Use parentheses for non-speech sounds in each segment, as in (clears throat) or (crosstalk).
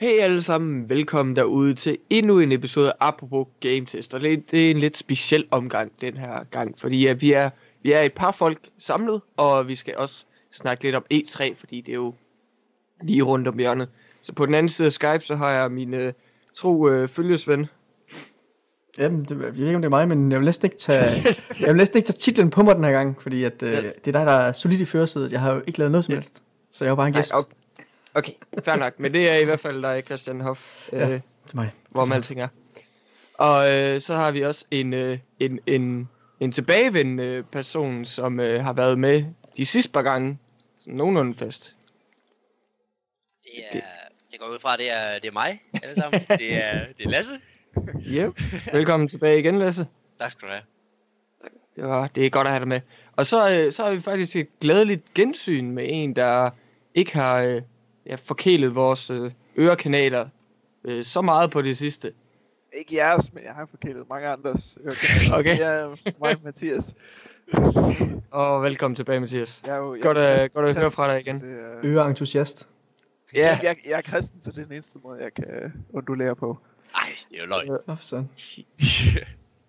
Hej alle sammen, velkommen derude til endnu en episode af Apropos Game Test. Og det er en lidt speciel omgang den her gang, fordi ja, vi, er, vi er et par folk samlet, og vi skal også snakke lidt om E3, fordi det er jo lige rundt om hjørnet. Så på den anden side af Skype, så har jeg min uh, tro uh, følgesven. Jamen, det, jeg ved ikke, om det er mig, men jeg vil næsten ikke tage, (laughs) jeg vil næsten ikke tage titlen på mig den her gang, fordi at, øh, Ja. det er dig, der er solid i førersædet. Jeg har jo ikke lavet noget som helst, så jeg var bare en gæst. Nej, okay. Okay, fair nok, men det er i hvert fald dig, Christian Hoff, Ja. øh, Det er mig. hvor man alting er. Og øh, så har vi også en, øh, en, en, en tilbagevendende person, som øh, har været med de sidste par gange. Sådan nogenlunde fast. Det er, det går ud fra, det er, det er mig, alle sammen. Det er, det er Lasse. Yep. Velkommen tilbage igen, Lasse. Tak skal du have. Det, var, det er godt at have dig med. Og så, øh, så har vi faktisk et glædeligt gensyn med en, der ikke har øh, ja, forkælet vores øh, ørekanaler øh, så meget på det sidste. Ikke jeres, men jeg har forkælet mange andres ørekanaler. (laughs) Okay. Det er mig, Mathias. Og velkommen tilbage, Mathias. Jeg er jo, jeg Godt er at- kristen, godt at høre fra dig igen. Er, Øreentusiast. Ja, jeg, jeg, jeg er kristen, så det er den eneste måde, jeg kan undulere på. Ej, det er jo løgn. Åh, for sådan. (laughs) det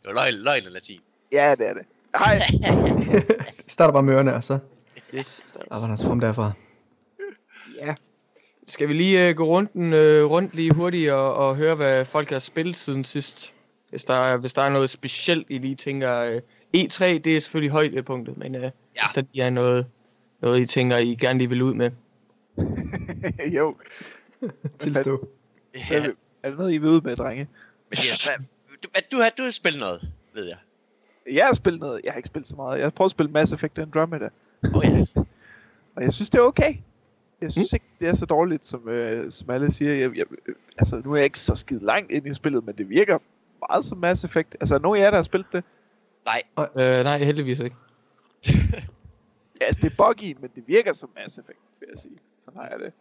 er jo løgn, løgn og latin. Ja, det er det. Hej. (laughs) Starter bare med ørerne, og så yes. arbejder hans form derfra. Ja. Skal vi lige øh, gå rundt, øh, rundt lige hurtigt og, og høre, hvad folk har spillet siden sidst? Hvis der, er- hvis der er noget specielt, I lige tænker... Øh, E3, det er selvfølgelig højdepunktet, men øh, ja. hvis der lige er noget, noget, I tænker, I gerne lige vil ud med. (laughs) jo. Tilstå. Ja, Ja. Er det noget, I vil ud med, drenge? Mathias, hvad, du, du, har, du har spillet noget, ved jeg. Jeg har spillet noget. Jeg har ikke spillet så meget. Jeg har prøvet at spille Mass Effect Andromeda. Åh oh, ja. Og jeg synes, det er okay. Jeg synes ikke, det er så dårligt, som, øh, som alle siger. Jeg, jeg, øh, altså, nu er jeg ikke så skide langt ind i spillet, men det virker meget som Mass Effect. Altså, er nogen af jer, der har spillet det? Nej, Øh, nej, heldigvis ikke. (laughs) Ja, altså, det er buggy, men det virker som Mass Effect, vil jeg sige. Sådan har jeg det.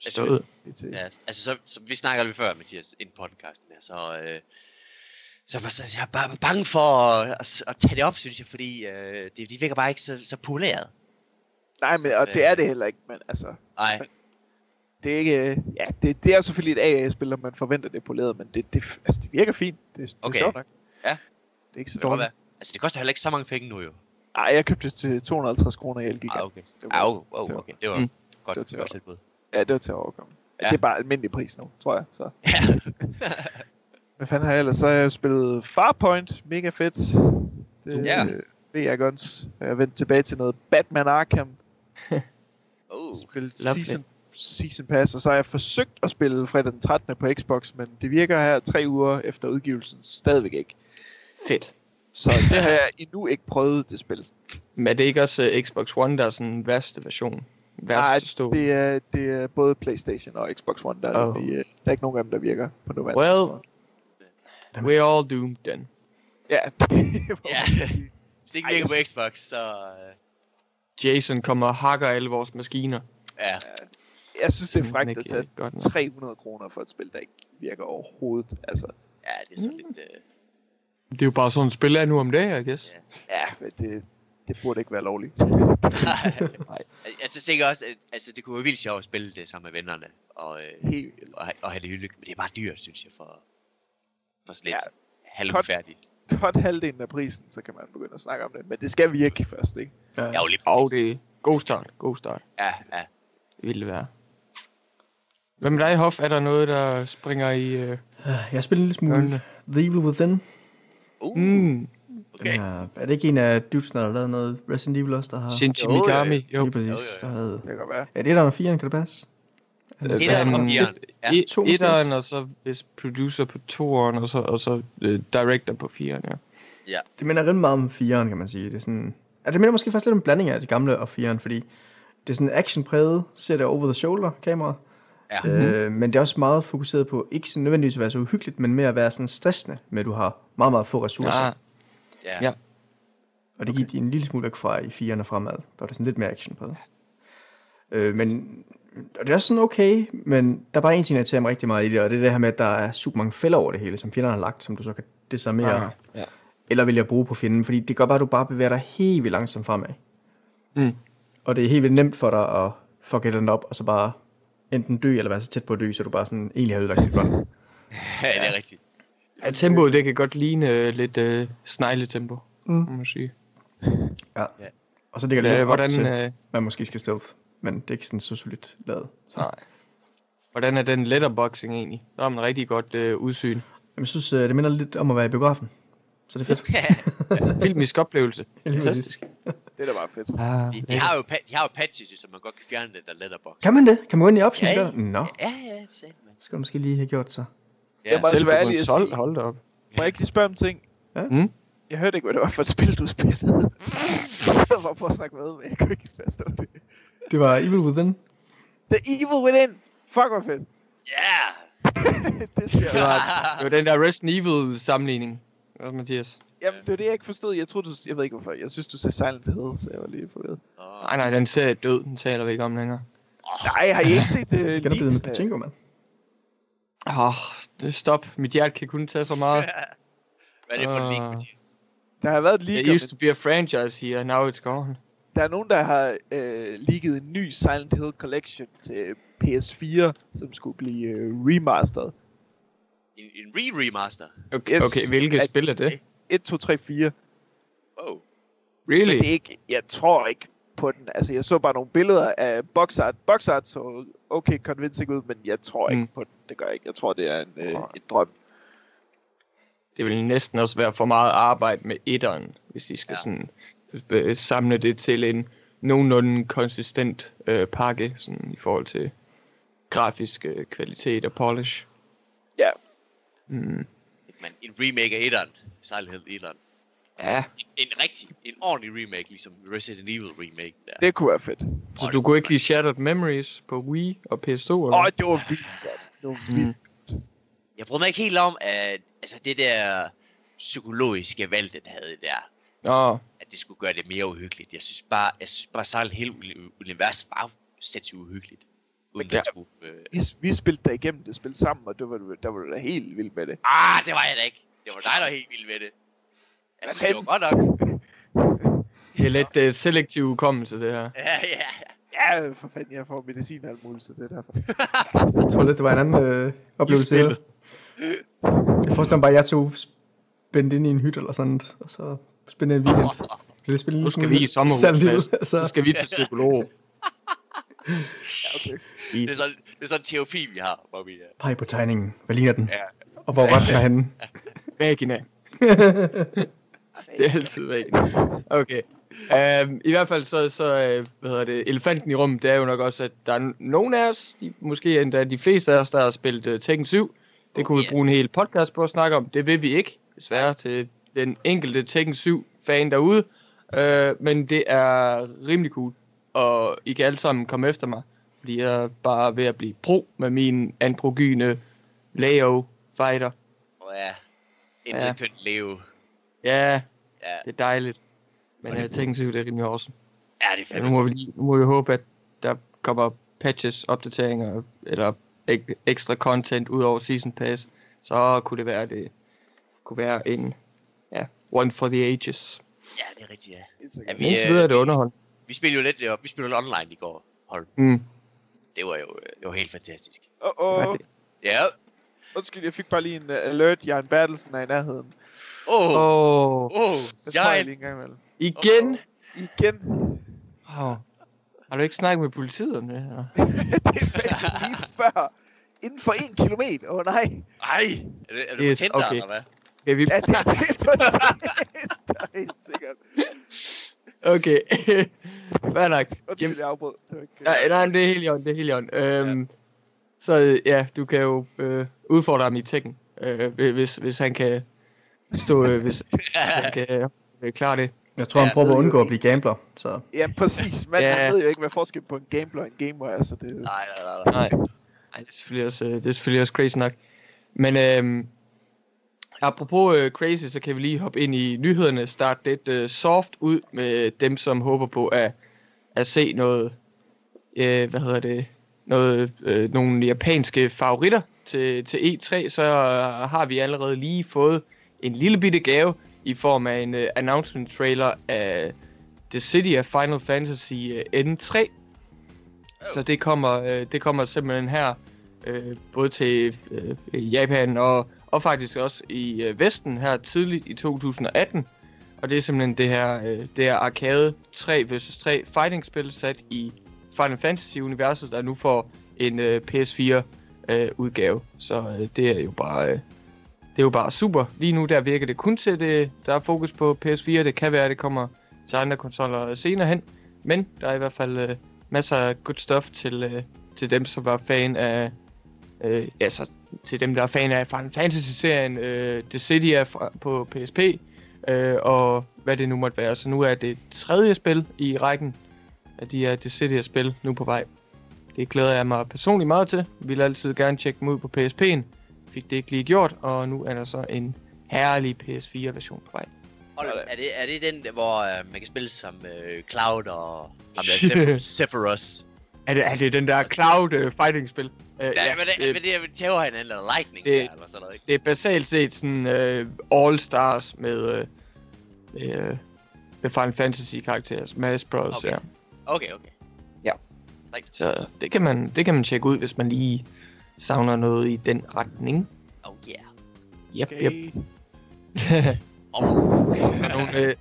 Stød. Øh, ja, altså så, så, vi snakker lige før, Mathias, inden podcasten her, så... Øh, så så jeg er bare bange for at, at, at tage det op, synes jeg, fordi øh, det, de virker bare ikke så, så polæret. Nej, men, og det er det heller ikke, men altså, Nej, det er ikke, øh, ja, det, det er selvfølgelig et AA-spil, og man forventer det poleret, men det, det, altså, det virker fint. Det, det Okay. er sjovt nok. Ja. Det er ikke så det dårligt. Altså, det koster heller ikke så mange penge nu, jo. Nej, jeg købte det til 250 kroner i Elgiga. Ah, okay. Det var- Ah, oh, oh, det var- okay. Det var Mm. godt, Det var til godt tilbud. Ja, det var til at overkomme. Ja. Det er bare almindelig pris nu, tror jeg. Så. Ja. (laughs) Hvad fanden har jeg ellers? Så har jeg jo spillet Farpoint. Mega fedt. Det Ja. øh, ved jeg godt. Jeg er vendt tilbage til noget Batman Arkham. Lovely. season, season Pass. Og så har jeg forsøgt at spille fredag den 13. på Xbox, men det virker her tre uger efter udgivelsen stadigvæk ikke. Fedt. Så det har jeg endnu ikke prøvet, det spil. Men er det ikke også uh, Xbox One, der er sådan den værste version? Værste Nej, det er, det er både Playstation og Xbox One, der, Oh. de, der er ikke nogen af dem, der virker på nuværende Well, tidspunkt. We're all doomed then. Ja, Ja. (laughs) Hvis det ikke virker på Xbox, så... Jason kommer og hakker alle vores maskiner. Ja, jeg synes, det er frækt at tage øh, godt nok. 300 kroner for et spil, der ikke virker overhovedet. Altså, ja, det er sådan Mm. lidt... Øh, Det er jo bare sådan et spil er nu om dagen, I guess. Ja. ja, men det, det burde ikke være lovligt. (laughs) Nej. Jeg tænker også, at altså, det kunne være vildt sjovt at spille det sammen med vennerne, og, øh, Helt og, og have det hyggeligt. Men det er bare dyrt, synes jeg, for, for sådan lidt Ja. ja. halvfærdigt. Godt halvdelen af prisen, så kan man begynde at snakke om det. Men det skal virke først, ikke? Ja. Ja, jo lige Og det er god start, god start. Ja, ja. Det ville det være. Hvad med dig, Hoff? Er der noget, der springer i... Øh... Jeg har spillet en lille smule. The Evil Within. Uh, Mm, okay. Den er, er det ikke en af dudesene, der har lavet noget Resident Evil også, der har... Shinji Jo, jo, jo. Mikami. Jo. Lige præcis. Jo, jo, Der jo. har været... Det kan være. Ja, det er der og firen, kan det passe? Øh, Etteren og fireren. Ja. et- To Etteren, og så hvis producer på toeren, og så, og så uh, director på fireren, ja. Det minder rimelig meget om firen, kan man sige. Det er sådan... Ja, det minder måske faktisk lidt om en blanding af de gamle og firen, fordi det er sådan actionpræget, ser det over the shoulder kamera. Ja. Øh, men det er også meget fokuseret på, ikke sådan nødvendigvis at være så uhyggeligt, men mere at være sådan stressende, med at du har meget, meget få ressourcer. Ah, Ja. Ja. Og det gik okay. en lille smule væk fra i 4'erne fremad, hvor der er sådan lidt mere action på det. Øh, men og det er også sådan okay, men der er bare en ting, der irriterer mig rigtig meget i det, og det er det her med, at der er super mange fælder over det hele, som fjenderne har lagt, som du så kan desarmere, ah, ja. eller vælge at bruge på fjenden, fordi det gør bare, at du bare bevæger dig helt vildt langsomt fremad. Mm. Og det er helt vildt nemt for dig at fuck et op, og så bare enten dø, eller være så tæt på at dø, så du bare sådan egentlig har ødelagt dit run. Ja, det er rigtigt. Ja, tempoet, det kan godt ligne øh, lidt øh, snegletempo, Mm. må man sige. Og så ligger det Øh, lidt op hvordan, til, øh, man måske skal stealth, men det er ikke sådan så solidt lavet. Så. nej. hvordan er den letterboxing egentlig? Der har man rigtig godt øh, udsyn. Jamen, Jeg synes, øh, det minder lidt om at være i biografen. Så det er fedt. (laughs) Filmisk oplevelse. Fantastisk. Det er da bare fedt. Ah, De, de, har jo, de har jo patches, så man godt kan fjerne den der letterbox. Kan man det? Kan man gå ind i options? Ja, Ja, ja. Nå, Ja, ja, sagde man. skal du måske lige have gjort så. Ja, Jeg må så- altså Selv være på ærlig hold da op. Må jeg ikke lige spørge om ting? Ja. Mm? Jeg hørte ikke, hvad det var for et spil, du spillede. (laughs) jeg var på at snakke med, men jeg kunne ikke faststå det. Det var Evil Within. The Evil Within! Fuck, hvor fedt. Ja! (laughs) det Det jeg. var, det var den der Resident Evil sammenligning. Hvad Mathias? Jamen, det var det, jeg ikke forstod. Jeg troede, du... Jeg ved ikke, hvorfor. Jeg synes, du sagde Silent Hill, så jeg var lige forvirret. Åh. Nej, nej, den serie er død. Den taler vi ikke om længere. Nej, har I ikke set uh, Kan der blive med? Pachinko, mand? Åh, oh, det stop. Mit hjerte kan kun tage så meget. (laughs) Hvad er det for en Ah. link, Mathias? Der har været et It leak om used to be a franchise here, now it's gone. Der er nogen, der har øh, leaget en ny Silent Hill Collection til PS4, som skulle blive øh, remasteret. En, en re-remaster? Okay, Yes. okay hvilket At- spil er det? 1, 2, 3, 4. Oh. Really? Men det er ikke, jeg tror ikke på den. Altså, jeg så bare nogle billeder af box art. Box art så okay convincing ud, men jeg tror ikke Mm. på den. Det gør jeg ikke. Jeg tror, det er en, øh, en drøm. Det vil næsten også være for meget arbejde med etteren, hvis de skal ja. sådan øh, samle det til en nogenlunde konsistent øh, pakke, sådan i forhold til grafisk øh, kvalitet og polish. Ja, Mm. Men en remake af etteren. Hill etteren. Ja, En, en rigtig, en ordentlig remake, ligesom Resident Evil remake der. det kunne være fedt. så du kunne ikke lide Shattered Memories på Wii og PS2, eller? Åh, oh, det var vildt godt. Det var Mm. vildt. Jeg brød mig ikke helt om, at altså det der psykologiske valg, den havde der, Nå, at det skulle gøre det mere uhyggeligt. Jeg synes bare, jeg synes bare Silent Hill univers var sindssygt uhyggeligt. Uden Ja. skulle... Øh... Vi, vi spillede der igennem det spil sammen, og det var, du- der var du da helt vild med det. Ah, det var jeg da ikke. Det var dig, der var helt vild med det. Jeg synes, det var godt nok. (laughs) det er lidt øh, selektiv hukommelse, det her. Ja, ja. Ja, for fanden, jeg får medicin og alt muligt, så det er derfor. (laughs) Jeg tror lidt, det var en anden øh, oplevelse. Jeg forestiller mig bare, at jeg to spændte ind i en hytte eller sådan, og så spændte en weekend. Blev det spillet Nu skal vi i sommerhus, Mads. Nu så skal vi til psykolog. (laughs) Okay. Det er sådan, det er sådan en terapi, vi har, hvor vi... øh, pege på tegningen. Hvad ligner den? Ja. Og hvor var den er henne? (laughs) Vagina. (laughs) det er altid vagina. Okay. Um, I hvert fald så, så uh, hvad hedder det, elefanten i rummet, det er jo nok også, at der er nogen af os, de, måske endda de fleste af os, der har spillet uh, Tekken 7. Det kunne vi Yeah. bruge en hel podcast på at snakke om. Det vil vi ikke, desværre, til den enkelte Tekken 7-fan derude. Uh, men det er rimelig cool, og I kan alle sammen komme efter mig, fordi jeg er bare ved at blive pro med min androgyne Leo fighter. Og ja, en Ja. ja. køn leve. Ja, Ja, det er dejligt. Men jeg tænker sig, det er rimelig awesome. ja det er Ja, fandme. nu, må vi, nu må vi håbe, at der kommer patches, opdateringer eller ek- ekstra content ud over Season Pass. Så kunne det være, det kunne være en ja, one for the ages. Ja, det er rigtigt, ja. Ja vi, Indtil videre er det underhold. vi spillede jo lidt, vi spillede online i går, hold. Mm. Det var jo det var helt fantastisk. Åh, er åh, det? Ja. undskyld, jeg fik bare lige en uh, alert. Jan Bertelsen er i nærheden. Åh, Åh, åh, Det tror jeg jeg lige en gang imellem. igen? Igen. Oh. Har du ikke snakket med politiet om det her? (laughs) det er fandme lige før. Inden for en kilometer. Åh oh, nej. Ej, er det, er det Yes, yes, på Tinder, okay. eller hvad? Okay, vi... Ja, det, det er på Tinder, (laughs) helt sikkert. Okay. (laughs) Hvad nok? Undskyld, jeg afbrød. Øh, Nej, nej, det er helt i orden, det er helt i orden. Øhm, Så ja, du kan jo øh, udfordre ham i Tekken, øh, hvis, hvis han kan stå, øh, hvis, (laughs) hvis han kan øh, klare det. Jeg tror, han Ja, prøver at undgå at blive gambler, så Ja, præcis. Man Ja. ja. ved jo ikke, hvad forskel på en gambler og en gamer er, så det... Nej, nej, nej, nej. Nej, Nej det, er selvfølgelig også, øh, det er selvfølgelig også crazy nok. Men øh, apropos øh, crazy, så kan vi lige hoppe ind i nyhederne, starte lidt øh, soft ud med dem, som håber på at, at se noget, øh, hvad hedder det, noget, øh, nogle japanske favoritter til, til E3, så øh, har vi allerede lige fået en lille bitte gave i form af en øh, announcement trailer af The City of Final Fantasy øh, N3. Så det kommer, øh, det kommer simpelthen her, øh, både til øh, Japan og, og faktisk også i øh, Vesten her tidligt i 2018. Og det er simpelthen det her, øh, det her arcade 3 vs 3 fighting-spil sat i Final Fantasy-universet, der nu får en øh, PS4 øh, udgave. Så øh, det er jo bare øh, det er jo bare super. Lige nu der virker det kun til det, der er fokus på PS4. Det kan være, at det kommer til andre konsoller senere hen. Men der er i hvert fald øh, masser af good stuff til, øh, til dem, som var fan af... Øh, altså, til dem, der er fan af Final Fantasy-serien øh, The City er fra, på PSP. Øh, og hvad det nu måtte være. Så nu er det tredje spil i rækken af de her The City-spil nu på vej. Det glæder jeg mig personligt meget til. Jeg vil altid gerne tjekke dem ud på PSP'en. Fik det ikke lige gjort, og nu er der så en herlig PS4-version på vej. Og er det, er det den, hvor øh, man kan spille som øh, Cloud og ham der Seph- (laughs) Sephiroth? Er det, er det den der Cloud uh, fighting-spil? Uh, Ja, ja, men det, men det er tæver hinanden, eller Lightning det- det, eller sådan noget, ikke? det er basalt set sådan uh, All-Stars med, uh, med, uh, med Final Fantasy-karakterer. Smash Bros. Okay. Ja. Okay, okay. Så det kan, man, det kan man tjekke ud, hvis man lige savner noget i den retning. Oh yeah. Yep, Okay. yep. (laughs) Oh. nogle, øh,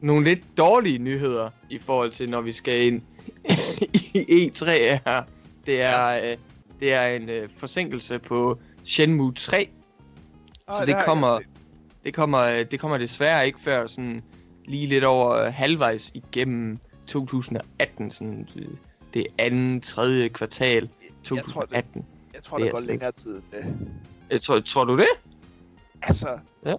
nogle lidt dårlige nyheder i forhold til, når vi skal ind (laughs) i E3 her. Det er, øh, det er en øh, forsinkelse på Shenmue 3. Ah, Så det det kommer, det kommer, øh, det kommer desværre ikke før sådan lige lidt over øh, halvvejs igennem 2018, sådan øh, det andet, tredje kvartal Jeg tror, det- 2018. Jeg tror, det er går længere tid end det. Jeg tror, tror du det? Altså, Ja.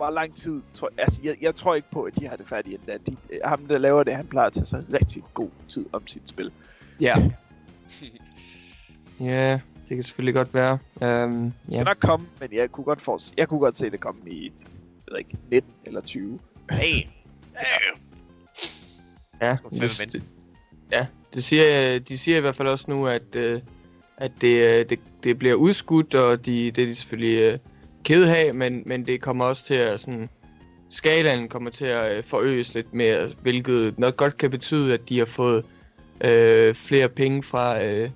Hvor lang tid, tror, altså, jeg, jeg tror ikke på, at de har det færdigt endda. De, øh, ham, der laver det, han plejer at tage sig rigtig god tid om sit spil. Ja. (laughs) ja, det kan selvfølgelig godt være. Um, Det skal ja. nok komme, men jeg kunne godt, for, jeg kunne godt se det komme i jeg ved ikke, 19 eller 20. Hey. Hey. Ja, hvis, ja det siger, de siger i hvert fald også nu, at, øh, at det, øh, det, det bliver udskudt, og de, det er de selvfølgelig øh, kede af, men, men det kommer også til at sådan, skalaen kommer til at øh, forøges lidt mere, hvilket nok godt kan betyde, at de har fået øh, flere penge fra, øh,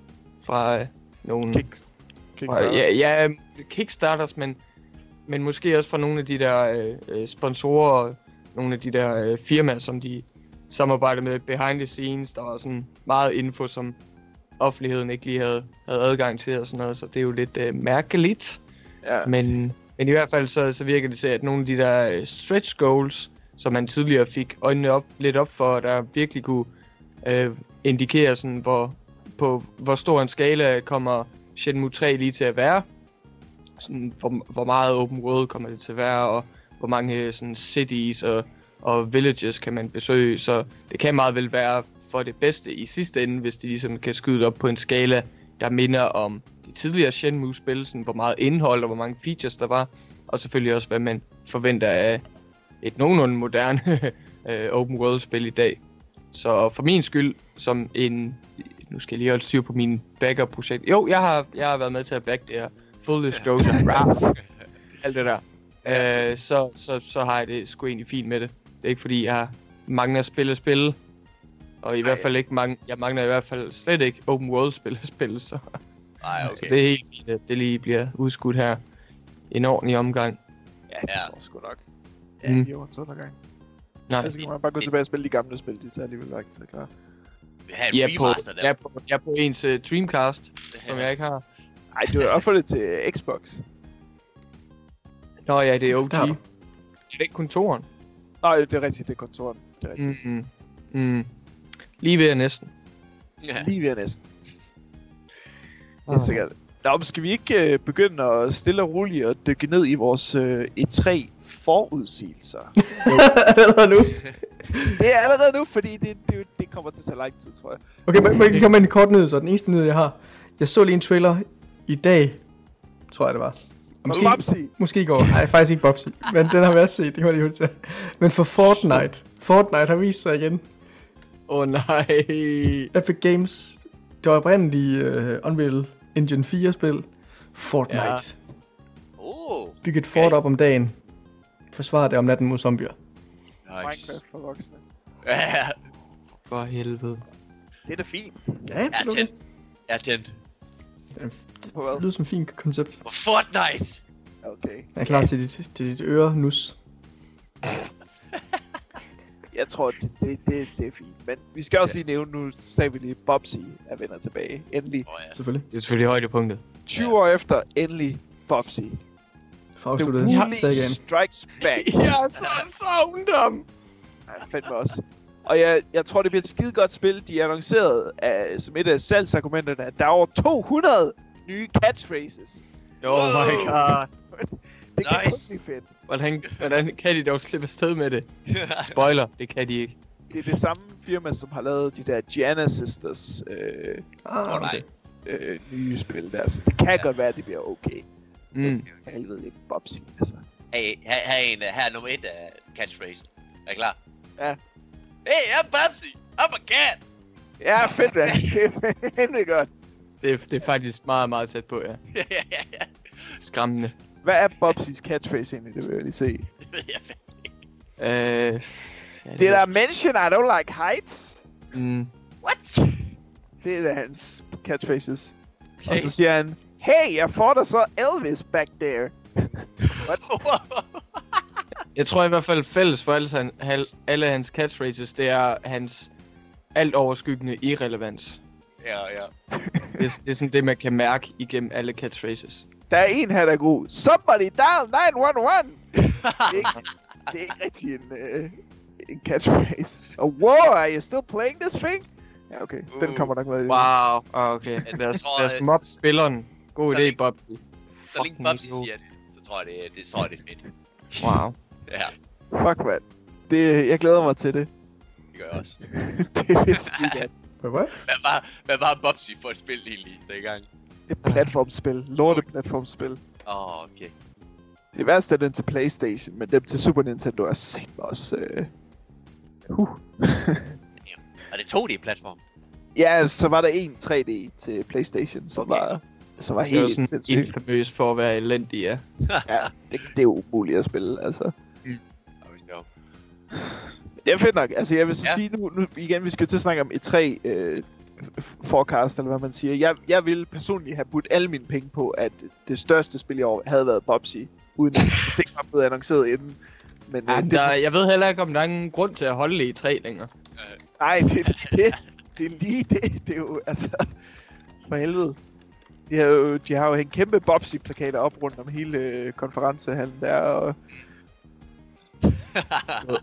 fra øh, nogle... Kick, fra, Kickstarter. ja, ja, Kickstarters, men, men måske også fra nogle af de der øh, øh, sponsorer, og nogle af de der øh, firmaer, som de samarbejder med behind the scenes. Der var sådan meget info, som offentligheden ikke lige havde, havde adgang til og sådan noget, så det er jo lidt øh, mærkeligt ja. Men, men i hvert fald så, så virker det til, at nogle af de der øh, stretch goals, som man tidligere fik øjnene op, lidt op for, der virkelig kunne øh, indikere, sådan, hvor, på hvor stor en skala kommer Shenmue 3 lige til at være. Sådan, hvor, hvor meget open world kommer det til at være, og hvor mange øh, sådan, cities og, og villages kan man besøge. Så det kan meget vel være for det bedste i sidste ende, hvis de ligesom kan skyde det op på en skala, der minder om de tidligere Shenmue-spil, sådan hvor meget indhold og hvor mange features der var, og selvfølgelig også, hvad man forventer af et nogenlunde moderne (laughs) øh, open world-spil i dag. Så for min skyld, som en... Nu skal jeg lige holde styr på mine backup-projekt. Jo, jeg har, jeg har været med til at back det her. Full disclosure. (laughs) Rah, alt det der. Øh, så, så, så har jeg det sgu egentlig fint med det. Det er ikke fordi, jeg mangler spil at spille. Og i Ej. hvert fald ikke mange, jeg mangler i hvert fald slet ikke open world spil (laughs) at spille, så, Ej, okay. så det er helt fint, at det lige bliver udskudt her. En ordentlig omgang. Ja, det Ja. ja. sgu nok. Ja, Mm. mm. jordens undergang. Nej, Altså, kan man bare gå tilbage og spille de gamle spil, de tager alligevel lang tid klar. Vi har en ja, på, remaster der. ja, på, ja, på ens uh, Dreamcast, som jeg ikke har. Ej, du har også fået det til Xbox. Nå ja, det er OG. Der. Det er ikke kun toren. Nej, det er rigtigt, det er kontoren. Det er rigtigt. Mm, mm. Lige ved at næsten. Ja. Lige ved næsten. Ah. Helt sikkert. Nå, men skal vi ikke øh, begynde at stille og roligt og dykke ned i vores øh, E3 forudsigelser? (laughs) Allerede nu. (laughs) det er allerede nu, fordi det, det, det kommer til at tage lang tid, tror jeg. Okay, må jeg komme med en kort nyhed, så den eneste nyhed, jeg har. Jeg så lige en trailer i dag, tror jeg det var. Og Måske... Måske, måske i går. Nej, faktisk ikke Bobsy. Men den har vi også set, det kan man lige hurtigt tage. Men for Fortnite. Fortnite har vist sig igen. Åh oh, nej. Epic Games. Det var oprindeligt uh, Unreal Engine 4-spil. Fortnite. Ja. Oh, Bygge et fort op om dagen. Forsvare det om natten mod zombier. nice. Minecraft for voksne. Ja, For helvede. Det er da fint. Ja, Jeg er det tændt. Jeg er tændt. Det lyder som et fint koncept. Fortnite! Okay. Jeg er klar til dit, til dit øre nus. (laughs) Jeg tror, det, det, det, det er fint. Men vi skal også lige nævne, nu sagde vi lige, Bobsy er vender tilbage. Endelig. Oh, ja. Selvfølgelig. Det er selvfølgelig højdepunktet. 20 år efter, endelig Bobsy. For The afsluttet Woolly sagen. Strikes Back. (laughs) Jeg så savnet ham! Ja, fandme også. Og jeg, jeg tror, det bliver et skide godt spil. De annoncerede uh, som et af salgsargumenterne, at der er over 200 nye catchphrases. Oh my god. (laughs) Det kan Nice. kun blive fedt. Hvordan, hvordan kan de dog slippe afsted med det? (laughs) Spoiler, det kan de ikke. Det er det samme firma, som har lavet de der Gianna Sisters øh, Ah, okay. øh, nye spil der. Så det kan ja. godt være, at det bliver okay. Mm. Helvede, det er Bobsy, altså. Hey, her, her, er en, her er nummer et af catchphrase. Er I klar? Ja. Hey, I'm Babsy! I'm a cat! Ja, fedt, mand. (laughs) det er godt. Det, er- det er faktisk meget, meget tæt på, ja. (laughs) ja, ja, ja. Skræmmende. Hvad er Bobsys catchphrase egentlig? Det vil jeg lige se. Det ved jeg fandme. Øh, ja, Det er der mention, I don't like heights. Mm. What? Det er da hans catchphrases. Okay. Og så siger han, Hey, jeg får dig så Elvis back there. (laughs) Jeg tror i hvert fald fælles for alle, han, alle hans catchphrases, det er hans alt overskyggende irrelevans. ja, ja. Det, er- det er sådan det, man kan mærke igennem alle catchphrases. Der er en her, der er god. Somebody down 911! (laughs) det, er ikke, det er ikke rigtig en, øh, en catchphrase. Og wow, are you still playing this thing? Ja, okay. Den Uh. kommer nok med. Wow, ah, okay. (laughs) Lad os, lad os øh, mobbe spilleren. God så idé, længe- Bob. Så længe idiot. siger det, så tror jeg, det, det, tror jeg, det er fedt. Wow. (laughs) Ja, Fuck, man. Det, jeg glæder mig til det. det gør jeg også. det er godt. Hvad, var, hvad var Babsy for et spil egentlig dengang? Det er platformspil. Lorte platformspil. Åh, oh, okay. Det værste er den til Playstation, men dem til Super Nintendo er sæt også... Øh... Uh. Og det 2D-platform. ja, så var der en 3D til Playstation, som Okay. var, som var Det er jo helt sådan sindssygt. infamøs for at være elendig, ja. (laughs) Ja, det, det er jo umuligt at spille, altså. Hvis det var- Det er fedt nok. Altså, jeg vil så Ja. sige nu, nu, igen, vi skal til at snakke om E3 øh, forecast, eller hvad man siger. Jeg, jeg ville personligt have budt alle mine penge på, at det største spil i år havde været Bobsy, uden at (laughs) det ikke var blevet annonceret inden. Men ja øh, det, der, jeg ved heller ikke, om der er ingen grund til at holde det i tre længere. nej, det, det, det er lige det. Det er jo, altså, for helvede. De har jo, de har jo hængt kæmpe Bobsy-plakater op rundt om hele øh, konferencehallen der, og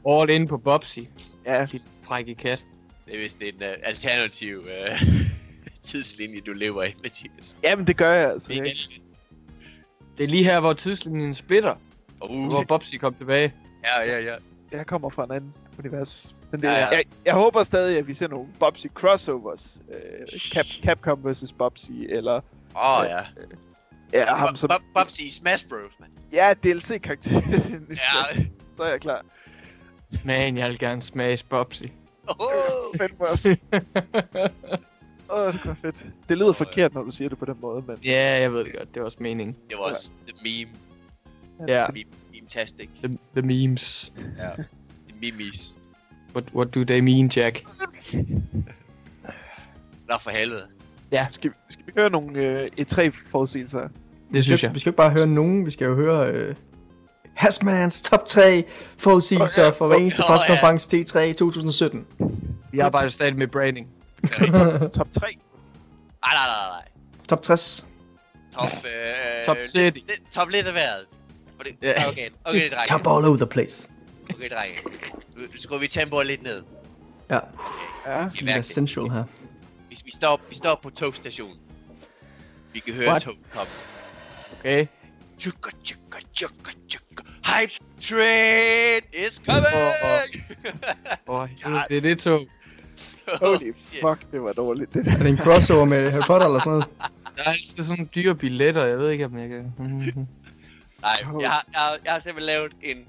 All in på Bobsy. ja, Lille frække kat. Det er vist en uh, alternativ uh, (laughs) tidslinje, du lever i, Mathias. jamen det gør jeg altså. Ikke? Det er lige her, hvor tidslinjen splitter. Uh, Hvor Bobsy kom tilbage. ja, ja, ja. jeg kommer fra en anden univers. Men det, Ja, ja. Jeg, jeg håber stadig, at vi ser nogle Bobsy crossovers. Øh, Cap, Capcom vs. Bobsy, eller Åh, oh, ja. ja, ham som... Bob- Babsy i Smash Bros, man. Ja, DLC-karakter. Ja. (laughs) Så er jeg klar. Man, jeg vil gerne smage Bobsy. Oh, Fedt for os. (laughs) Åh, oh, det var fedt. Det lyder forkert, når du siger det på den måde, men... Ja, jeg ved det godt. Det var også meningen. det var også the meme. Ja. Meme, meme-tastic. The, the memes. Ja. The memes. What, what do they mean, Jack? Nå, for helvede. Skal, vi- skal vi høre nogle øh, E3-forudsigelser? Det synes vi, jeg. vi skal jo ikke bare høre nogen, vi skal jo høre øh, Hasmans top 3 forudsigelser for hver eneste preskonference T3 2017. Vi arbejder stadig med branding. Top (laughs) 3? Nej, nej, nej, nej. top 60. Top, øh, Top City. Lidt, top lidt af det, Ja. Okay, okay, drenge. Top all over the place. Okay, drenge. Nu, skruer vi tempoet lidt ned. Ja, Ja. det er essential her. Vi, vi, står, vi står på togstationen. Vi kan høre What? tog komme. Okay? Tjukka, tjukka, tjukka, tjukka. Hype train is coming! Åh, oh, det er det tog. Holy fuck, det var dårligt, det der. Er det en crossover med Harry Potter eller sådan noget? Der er altid sådan nogle dyre billetter. Jeg ved ikke, om jeg kan... Nej, jeg har, jeg, har, jeg har simpelthen lavet en,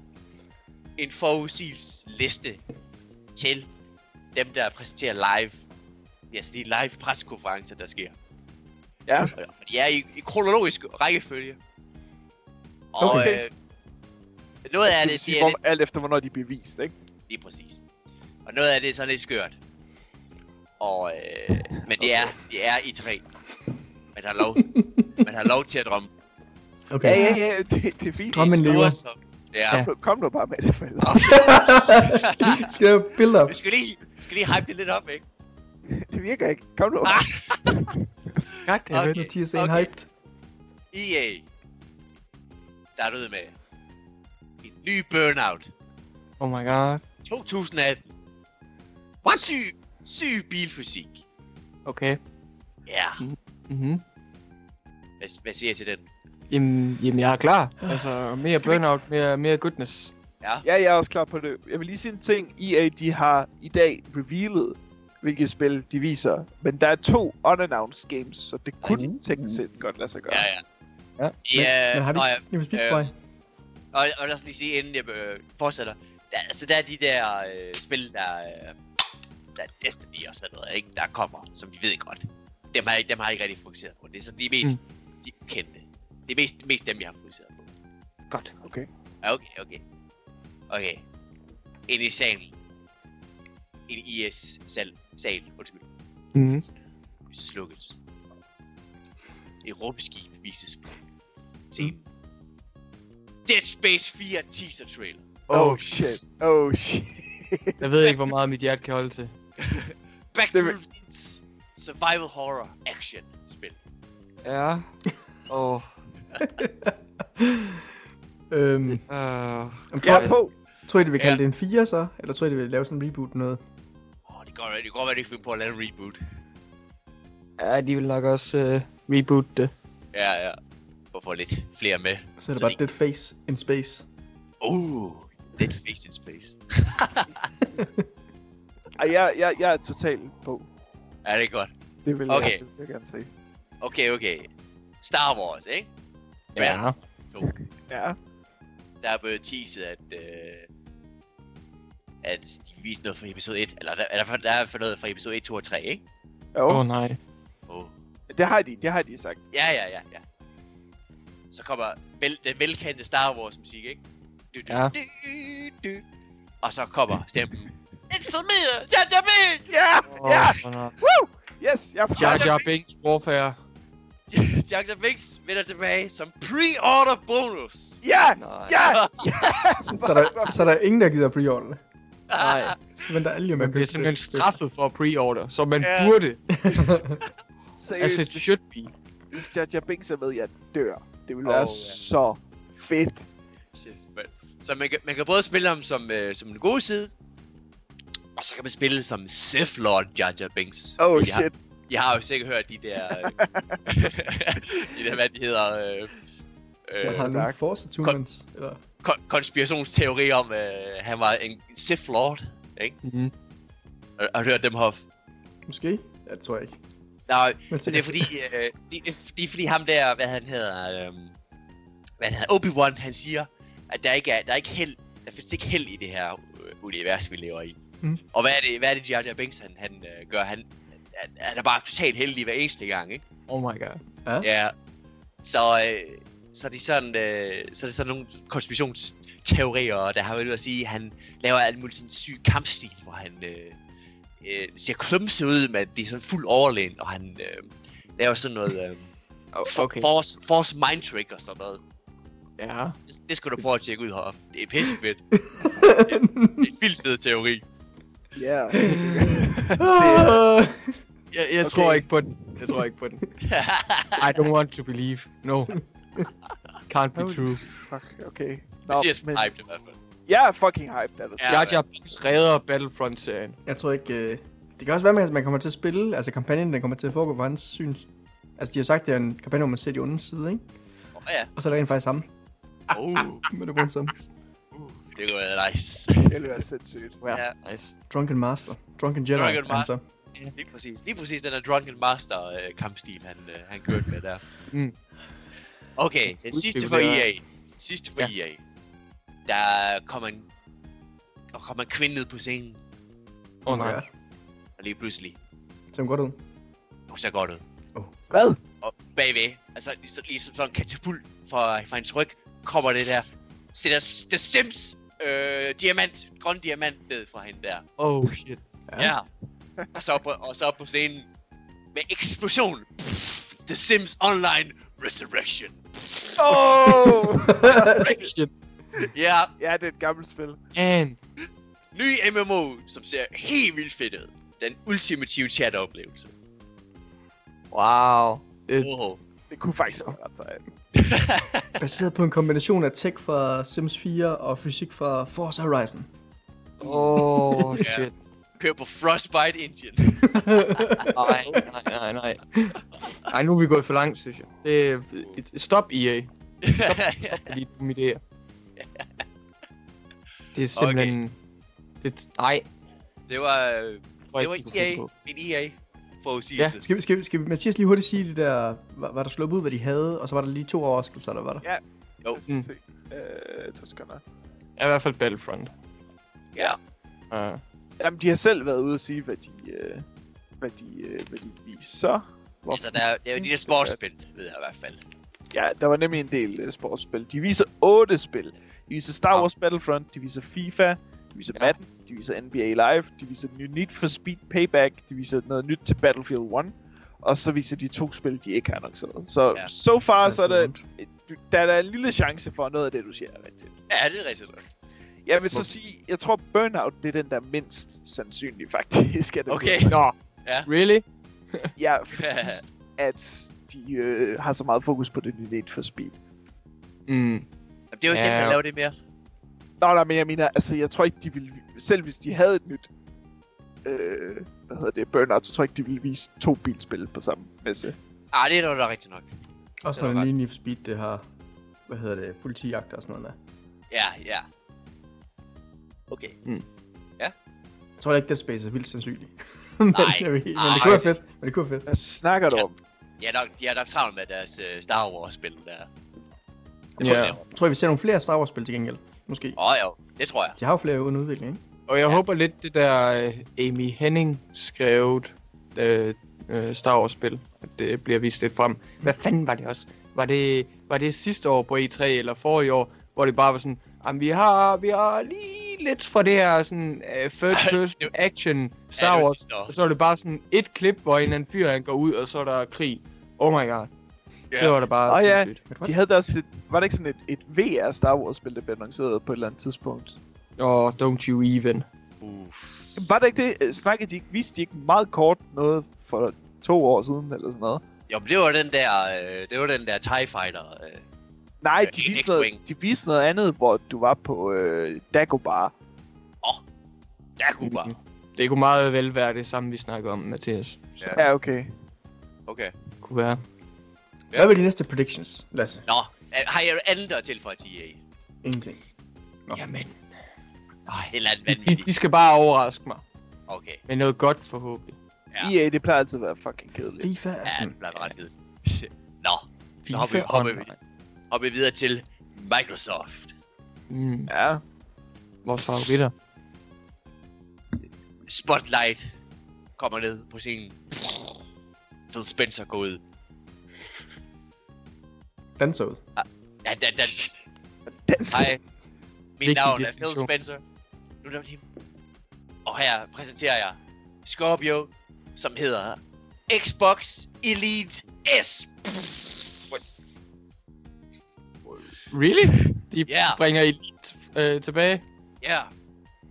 en forudsigelsesliste til dem, der præsenterer live. Altså de live pressekonferencer, der sker. Ja. Og de er i, i kronologisk rækkefølge. Og Okay. øh, noget af Det sige, det er lidt, hvor, alt efter, hvornår de bliver vist, ikke? lige præcis. Og noget af det er sådan lidt skørt. Og, øh, men det er, det er i tre. Man har lov, (laughs) man har lov til at drømme. Okay. Ja, ja, ja, det, det er fint. Drømmen lever. som- Ja. Ja. Kom, nu bare med det, for helvede. (laughs) Skal jeg build up? Vi skal lige, vi skal lige hype det lidt op, ikke? (laughs) Det virker ikke. Kom nu. Ah. God damn Okay. it. Mathias er okay. hyped. EA. Der er du med ny Burnout. Oh my god. 2018. What? Syg, syg bilfysik. Okay. Ja. Mhm. Hvad, hvad siger jeg til den? Jamen, jamen, jeg er klar. Altså, mere Skal vi- burnout, mere, mere goodness. Ja. Ja, jeg er også klar på det. Jeg vil lige sige en ting. EA, de har i dag revealet, hvilket spil de viser. Men der er to unannounced games, så det kunne Mhm. teknisk set godt lade sig gøre. Ja, ja. Ja. Ja, Men har vi nå, ja. ikke Need for Speed øh, Og, og lad os lige sige, inden jeg øh, fortsætter. Der, altså, der er de der øh, spil, der, øh, der er Destiny og sådan noget, ikke? Der kommer, som vi ved godt. Dem har, jeg- dem har jeg ikke rigtig fokuseret på. Det er sådan de mest mm. de kendte. Det er mest, mest dem, jeg har fokuseret på. Godt. Okay. Okay, okay. Okay. Ind i salen. Ind i IS sal, sal, undskyld. Mhm. Lyset slukkes. Et rumskib vises på scenen. Dead Space 4 teaser trailer. Oh, shit. Oh shit. Jeg ved ikke, hvor meget mit hjerte kan holde til. (laughs) Back to Routines. Survival horror action spil. Ja. Åh. (laughs) Øhm, Øh. om Jeg tror, er på. tror I, det vil kalde Ja. det en 4 så? Eller tror I, det vil lave sådan en reboot noget? Åh, oh, det går det går, at de ikke på at lave en reboot. Ja, de vil nok også uh, reboot det. Ja, ja. For at få lidt flere med. Så er det Så bare Dead Face in Space. Uh, Dead Face in Space. (laughs) Ej, jeg, jeg, jeg er totalt på. Ja, det er godt. Det vil Okay. jeg, det vil jeg gerne se. Okay, okay. Star Wars, ikke? Ja. Ja. Der er blevet teaset, at... Øh, at de viste noget fra episode 1. Eller der, der, er- der er for noget fra episode 1, 2 og 3, ikke? Jo, Åh oh, nej. Oh. det har de, det har de sagt. Ja, ja, ja, ja. Så kommer vel, den velkendte Star Wars musik, ikke? Du, du, Ja. du, du. Og så kommer stemmen. It's me, Jar Jar Binks! Ja! Ja! nej. Yes, jeg er. Jar Jar Binks Warfare. (laughs) Jar Jar Binks vender tilbage som pre-order bonus. Ja! Nej. Ja! (laughs) Så er der, så er der ingen, der gider pre-order det. Nej. (laughs) Så venter alle jo med Man bliver simpelthen det. straffet for pre-order, som man Ja. burde. Seriøst, Altså, it should be. hvis Jar Jar Binks er med, jeg dør. Det vil Åh, være ja. så fedt. Shit, man. Så man kan, man kan både spille ham som, øh, som en god side, og så kan man spille som Sith Lord Jar Jar Binks. Oh jeg, har, shit. jeg har jo sikkert hørt de der... Øh, (laughs) de der, hvad de hedder... Øh, Man øh, har nogle force attunements. Eller... kon- konspirationsteori om, at øh, han var en Sith Lord. Ikke? Mm-hmm. Har, har du hørt dem, Hoff? Måske? Ja, det tror jeg ikke. Nej, Men det er fordi, øh, det, det, det er fordi ham der, hvad han hedder, øh, hvad han hedder, Obi-Wan, han siger, at der ikke er, der er ikke held, der findes ikke held i det her øh, univers, vi lever i. Mm. Og hvad er det, hvad er det Jar Jar Binks, han, han øh, gør? Han er, er der bare totalt heldig hver eneste gang, ikke? Oh my god. Ja. Ja. Så, øh, så er det sådan, øh, så er det sådan nogle konspirationsteorier, der har været ude at sige, at han laver alt muligt sådan syg kampstil, hvor han øh, øh, ser klumse ud, men det er sådan fuld overlæn, og han øh, laver sådan noget øh, Okay. force, force mind trick og sådan noget. Ja. Det, det skal du prøve at tjekke ud her. Det er pissefedt. (laughs) det er en vildt fed teori. Ja. (laughs) Ah. Jeg, jeg Okay. tror ikke på den. Jeg tror ikke på den. I don't want to believe. No. Can't be true. Fuck, okay. Mathias men men... hyped i hvert fald. Jeg er fucking hyped, er du Ja. Jar Jar Binks redder Battlefront-serien. Jeg tror ikke... Øh... Det kan også være, at man kommer til at spille, altså kampagnen, den kommer til at foregå på hans syn. Altså, de har sagt, at det er en kampagne, hvor man ser de onde side, ikke? Oh, ja. Og så er der rent faktisk samme, Uh, (laughs) med det rundt sammen. uh, det kunne være nice. Det ville være sindssygt. Ja. Ja. Nice. Drunken Master. Drunken Jedi. Drunken er han Master. så. Lige præcis. Lige præcis den der Drunken Master øh, kampstil, han, øh, han kørte med der. Mm. Okay, den sidste for er- EA. Sidste for Ja. EA. Der kommer en, der kommer en kvinde ned på scenen, Åh Oh nej. og lige pludselig, Det ser godt ud. hun ser godt ud. Hvad? Og bagved, altså lige, så- som sådan en katapult fra, fra hendes ryg, kommer det der, det der The Sims øh, diamant, grøn diamant ned fra hende der. Oh shit. Ja. Ja. og, så på, og så på scenen med eksplosion. The Sims Online Resurrection. Oh! (laughs) Shit. Ja, ja, det er et gammelt spil. And ny MMO, som ser helt vildt fedt ud. Den ultimative chat-oplevelse. wow. Det, Wow. Det kunne faktisk være ret sejt. (laughs) Baseret på en kombination af tech fra Sims 4 og fysik fra Forza Horizon. oh, (laughs) shit. Kør på Frostbite Engine. (laughs) Nej, nej, nej, nej. Ej, nu er vi gået for langt, synes jeg. Det er... et- Stop, EA. Lige på mit idéer. Det er simpelthen... Det, nej, det var, øh, det var EA, på. en EA forudsigelse. Skal vi, skal, vi, skal vi, Mathias lige hurtigt sige det der, var, var der slået ud, hvad de havde, og så var der lige to overraskelser, der var der? Ja. Jo. Mm. Øh, to sekunder. Ja, i hvert fald Battlefront. Ja. Uh, Jamen, de har selv været ude at sige, hvad de, øh, hvad de, øh, hvad de viser. Hvor- Altså, der er, det er jo de der (laughs) sportsspil, ved jeg i hvert fald. Ja, der var nemlig en del uh, sportsspil. De viser otte spil. De viser Star Ja. Wars Battlefront, de viser FIFA, de viser Ja. Madden, de viser NBA Live, de viser New Need for Speed Payback, de viser noget nyt til Battlefield 1, og så viser de to spil, de ikke har annonceret. Så Ja. so far, så er der, der er der en lille chance for noget af det, du siger er rigtigt. Ja, det er rigtigt. nok. Jeg vil så sige, jeg tror Burnout, det er den, der er mindst sandsynlig faktisk. At det Okay. Nå, Ja. really? (laughs) Ja, at de øh, har så meget fokus på det New Need for Speed. Mm. Jamen, det er jo ikke Ja. dem, der laver det mere. Nå, nej, men jeg mener, altså, jeg tror ikke, de ville... Selv hvis de havde et nyt... Øh, hvad hedder det? Burnout, så tror jeg ikke, de ville vise to bilspil på samme messe. Ah, det er nok rigtigt nok. Det når ret. en Need for Speed, det har, hvad hedder det, politijagter og sådan noget der. Ja, ja. Okay. Jeg tror ikke, Dead Space er vildt sandsynligt. (laughs) men, Nej. jeg ved- men Nej. det kunne være fedt. Men det kunne være fedt. Hvad snakker du Ja. om? De er nok, de er nok travlt med deres uh, Star Wars-spil der. Jeg tror, Ja. jeg tror, vi ser nogle flere Star Wars-spil til gengæld. Måske. Åh, oh, jo. Det tror jeg. De har jo flere under udvikling, ikke? Og jeg Ja. ja. håber lidt, det der uh, Amy Henning skrevet uh, uh, Star Wars-spil, at det bliver vist lidt frem. Hvad fanden var det også? Var det, var det sidste år på E3 eller forrige år, hvor det bare var sådan, jamen vi har, vi har lige lidt fra det her sådan uh, first (laughs) person action Ja, Star Wars. år. Og så er det bare sådan et klip, hvor en eller anden fyr han går ud, og så er der krig. Oh my god. Det var da bare Åh, ja. De havde da også et, var det ikke sådan et, et VR Star Wars spil, der blev annonceret på et eller andet tidspunkt? Åh, oh, don't you even. Uff. Var det ikke det? Øh, Snakkede de ikke, viste de ikke meget kort noget for to år siden, eller sådan noget? Jo, men det var den der, øh, det var den der TIE Fighter. Øh. Nej, Ja, de viste, noget, de viste noget andet, hvor du var på øh, Dagobah. Dagobah. Det kunne meget vel være det samme, vi snakker om, Mathias. Ja. Ja, okay. Okay. Kunne være. Hvad var de næste predictions, Lasse? Nå, øh, har jeg andet at tilføje til EA? Ingenting. Nå. Jamen. Nej. Eller andet De, vanvittigt. de skal bare overraske mig. Okay. Med noget godt forhåbentlig. Ja. EA, det plejer altid at være fucking kedeligt. FIFA Ja, 18. det bliver ret kedeligt. Nå, Så hopper vi- FIFA hopper vi. Og vi videre til Microsoft. Mm, Ja. vores favoritter. Spotlight kommer ned på scenen. Phil Spencer går ud. Danser ud. Ja, da, da, Den hej. Mit navn er Phil. Spencer. Nu er team. Og her præsenterer jeg Scorpio, som hedder Xbox Elite S. Really? De Ja. bringer Elite øh, tilbage? Ja,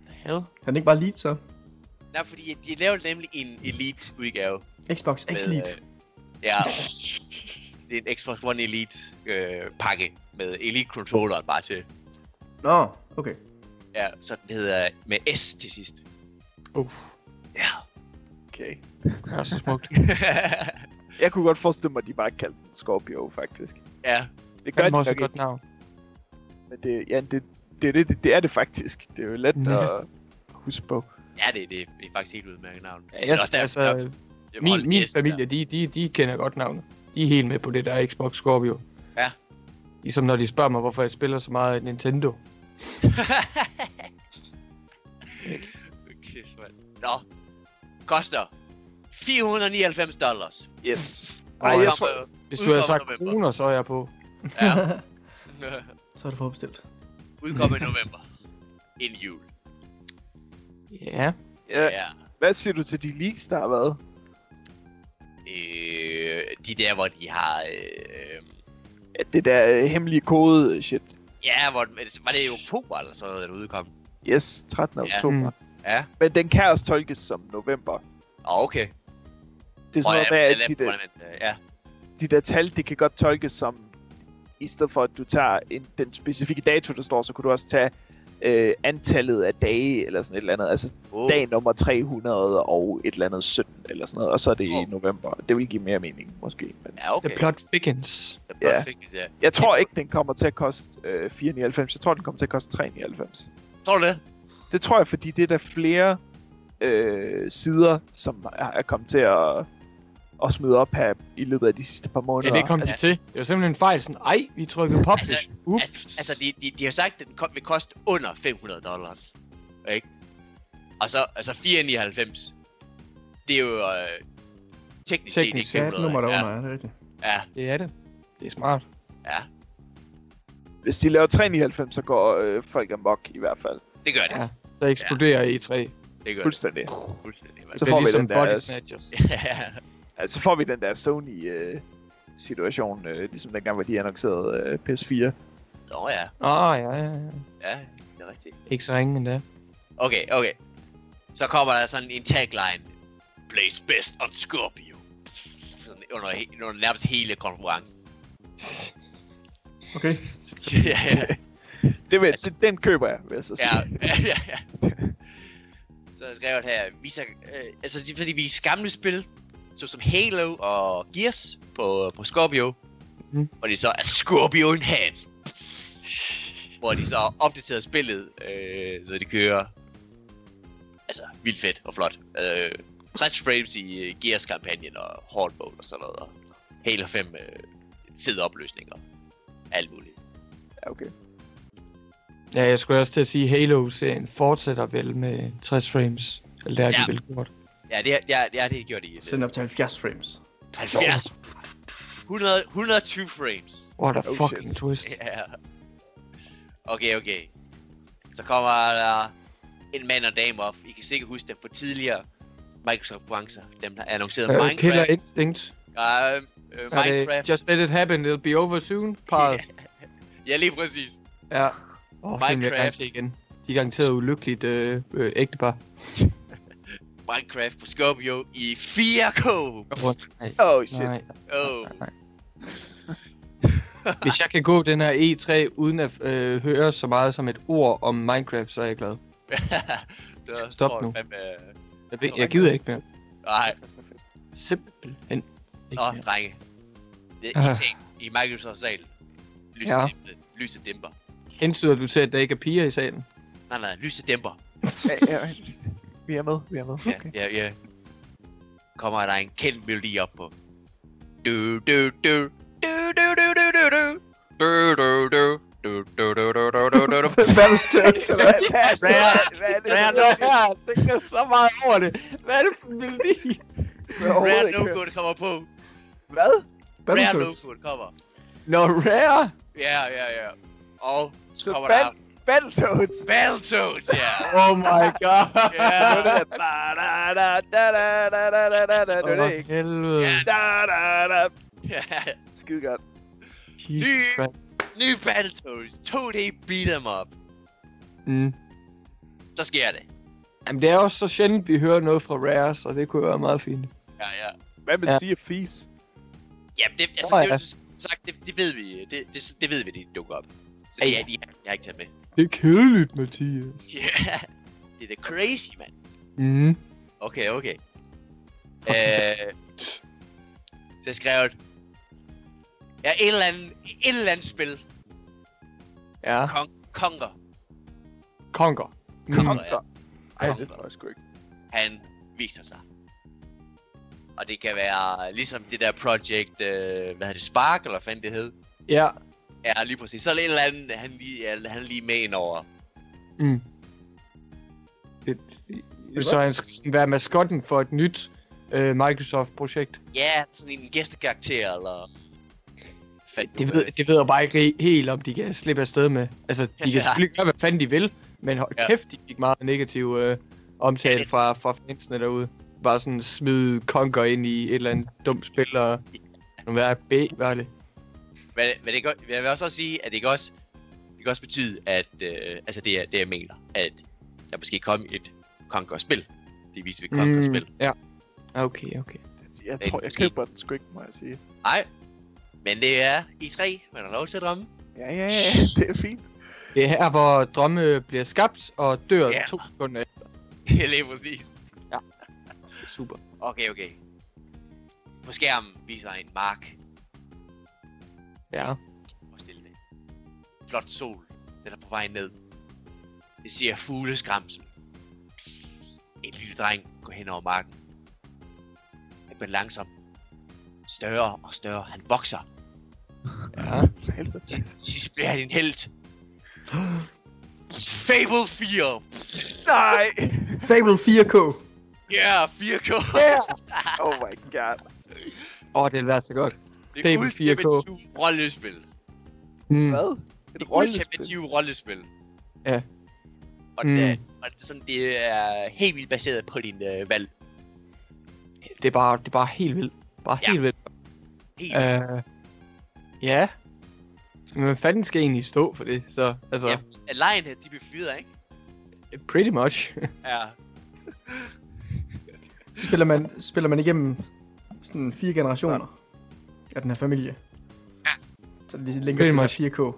Hell. Han er ikke bare lead, så? Nej, fordi de lavede nemlig en Elite udgave. Xbox X Elite. øh, ja, (laughs) det er en Xbox One Elite øh, pakke med Elite controlleren bare til. Nå, okay. Ja, så den hedder med S til sidst. Uh, Ja. Okay. det er så smukt. (laughs) Jeg kunne godt forestille mig, at de bare kaldte den Scorpio, faktisk. ja, Det gør Han de også ikke, godt navn. men det, ja, det, det, det, det, det er det faktisk. Det er jo let Ja. at huske på. ja det, det, det er faktisk helt udmærket navn. Ja, jeg, også altså, jeg vil holde min, min familie, de, de, de kender godt navnet. De er helt med på det der Xbox Scorpio. Ja. Ligesom når de spørger mig, hvorfor jeg spiller så meget Nintendo. (laughs) Okay, mand. Nå. Koster 499 dollars. Yes. Ej, jeg tror, Hvis du havde sagt november. kroner, så er jeg på. Ja. (laughs) (laughs) så er det forudbestilt. Udkommer i november. Inden jul. Ja. ja, Ja. Hvad siger du til de leaks, der har været? Øh, de der, hvor de har... Øh, det der øh, hemmelige kode shit. ja, hvor, var det i oktober eller sådan noget, der udkom? Yes, 13. Ja. oktober. Ja. Men den kan også tolkes som november. Åh, okay. Det er sådan noget med, at de er der, øh, ja. de der tal, det kan godt tolkes som... I stedet for, at du tager en, den specifikke dato, der står, så kunne du også tage øh, antallet af dage, eller sådan et eller andet. Altså Oh. dag nummer 300 og et eller andet 17, eller sådan noget. Og så er det i Oh. november. Det vil give mere mening, måske. Men Ja, okay. The plot thickens. The plot Ja. thickens, ja. jeg tror ikke, den kommer til at koste øh, 4,99. Jeg tror, den kommer til at koste 3,99. Tror du det? Det tror jeg, fordi det er der flere øh, sider, som er, er kommet til at, at smide op her i løbet af de sidste par Ja, måneder. det kom de til. Det var simpelthen en fejl. Sådan, ej, vi trykkede publish. Altså, Ups. Altså, altså de, de, de har sagt, at den kom- vil koste under 500 dollars. Ikke? Og så altså 4,99. Det er jo øh, teknisk, Teknisk set Ja, ikke et nummer 500. derunder, ja. det er rigtigt. Ja, Det er det. Det er smart. ja, Hvis de laver 3,99, så går øh, folk amok i hvert fald. det gør det. Ja. Så eksploderer I tre. Det gør det. Fuldstændig. Fuldstændig. Så får vi ligesom den der- body snatchers. (laughs) Altså, så får vi den der Sony øh, situation, øh, ligesom dengang, hvor de annoncerede øh, PS4. Nå ja. Åh, oh, ja, ja, ja. Ja, det er rigtigt. Ikke så ringe endda. Okay, okay. Så kommer der sådan en tagline. Plays best on Scorpio. Sådan under, he- under nærmest hele konferencen. Okay. (laughs) ja, ja. Det vil, Altså- den køber jeg, vil jeg så sige. Ja, (laughs) ja, ja. Så jeg skrevet her, viser, øh, altså det er fordi vi gamle spil, så som Halo og Gears på, på Scorpio, mm. hvor de så er Scorpio Enhanced. hvor de så har opdateret spillet, øh, så de kører altså vildt fedt og flot. Øh, 60 frames i øh, Gears-kampagnen og Hard Mode og sådan noget, og Halo 5 øh, fede opløsninger. Alt muligt. Ja, okay. Ja, jeg skulle også til at sige, Halo-serien fortsætter vel med 60 frames. Eller det har Ja. de vel gjort. Ja, det, ja, ja, det gjorde de. øh, Send op til 70 frames. 70. 100, 120 frames. What a Oh, fucking shit. twist. Ja. Okay, okay. Så kommer der en mand og dame op. I kan sikkert huske dem fra tidligere Microsoft-brancher. Dem, der annoncerede Uh, Minecraft. Killer Instinct. Ja, øh, Er Minecraft. det Just let it happen, it'll be over soon? Parret. (laughs) Ja, lige præcis. Ja. Oh, jeg Minecraft. igen. De er garanteret ulykkeligt øh, øh, ægtepar. Minecraft på Scorpio i 4K. Oh, nej, Oh, shit. nej. Oh. nej. Hvis jeg kan gå den her E3 uden at øh, høre så meget som et ord om Minecraft, så er jeg glad. (laughs) det var, Stop nu. jeg fandme, øh, Jeg, ved, jeg gider ikke mere. Nej, Simpelthen. Ikke åh, mere. drenge. Det, Ah. I, sal, I Microsoft sal. Lyset, Ja. dæmper, lyset dæmper. Hensyder du til, at der ikke er piger i salen? Nej, nej, lyset dæmper. Ja, ja. Vi er med, vi er med. Ja, Okay. ja, ja. Kommer der en kendt melodi op på. Du, du, du. Du, du, du, du, du, du. Du, du, du. Du, du, du, du, du, du, du, du. Battletoads, eller hvad? Hvad er det? Hvad er det? Ja, det gør så meget over det. Hvad er det for en melodi? Rare logoet kommer på. Hvad? Rare logoet kommer. Nå, Rare! Ja, ja, ja. Og så kommer der Battletoads! Battletoads, yeah! Oh my god! yeah. (laughs) Det var det der... Det var det. Skide godt. Ny, ny Battletoads! 2D beat em up! Mm. Så sker det. Jamen, det er også så sjældent, vi hører noget fra Rare, så det kunne være meget fint. Ja, ja. Hvad med ja. Sea of Thieves? Jamen, det, altså, oh, ja. det, sagt, det, det ved vi. Det, det, det ved vi, det dukker op. Så det, ja, ja. De, jeg, jeg har ikke taget med. Det er kedeligt, Mathias. (laughs) Ja, det er da crazy, mand. Mm. Okay, okay. Øh, så jeg skrev Ja, et eller andet, et eller andet spil. Ja, Kong, Konger. Conker. Mm. Conker, ja. Ej, det tror jeg sgu ikke. Han viser sig. Og det kan være ligesom det der project, øh, hvad hedder det, Spark, eller hvad fanden det hed. Ja. Ja, lige præcis. Så er det et eller andet, han lige, er- han er lige med ind over. Mm. Et, så han skal sådan være maskotten for et nyt øh, Microsoft-projekt. Ja, sådan en gæstekarakter, eller... Fandt Det ved, det ved jeg bare ikke helt, om de kan slippe afsted med. Altså, de kan (laughs) Ja. selvfølgelig gøre, hvad fanden de vil, men hold Ja. kæft, de fik meget negativ øh, omtale fra, fra fansene derude. Bare sådan smide konker ind i et eller andet dumt spil, og nu være B, hvad er det? Men, men det kan, jeg vil også sige, at det kan også, det kan også betyde, at øh, altså det er det, jeg mener, at der måske kom et Conquer-spil. Det viser vi Conquer-spil. ja. Okay, okay. Jeg tror, jeg køber den sgu ikke, må jeg sige. Nej, men det er I3, man har lov til at drømme. Ja, ja, ja, det er fint. Det er her, hvor drømme bliver skabt og dør Ja. to sekunder efter. (laughs) Det er lige præcis. Super. Okay, okay. På skærmen viser en mark. Ja. Hvor stille det. Flot sol. Den er på vej ned. Det ser fugleskramsel. En lille dreng går hen over marken. Han bliver langsomt større og større. Han vokser. Ja. Helvede. Til sidst bliver han en held. Fable 4. Nej! Fable 4K. Ja, yeah, 4K. (laughs) Oh my god. Åh, oh, det være så godt. Det Fable er 4K. ultimative rollespil. Mm. Hvad? Et Det rollespil? ultimative rollespil. Ja. Og, Mm. det, og sådan, det er helt vildt baseret på din øh, valg. Det er bare, det er bare helt vildt. Bare Ja. helt vildt. Helt vildt. Uh, ja. Men hvad fanden skal egentlig stå for det? Så, altså, Ja. Lionhead, de blev fyret, ikke? pretty much. (laughs) Ja. Spiller man, spiller man igennem sådan fire generationer af den her familie. Ja. Så det linker Pretty til much. 4K. Åh.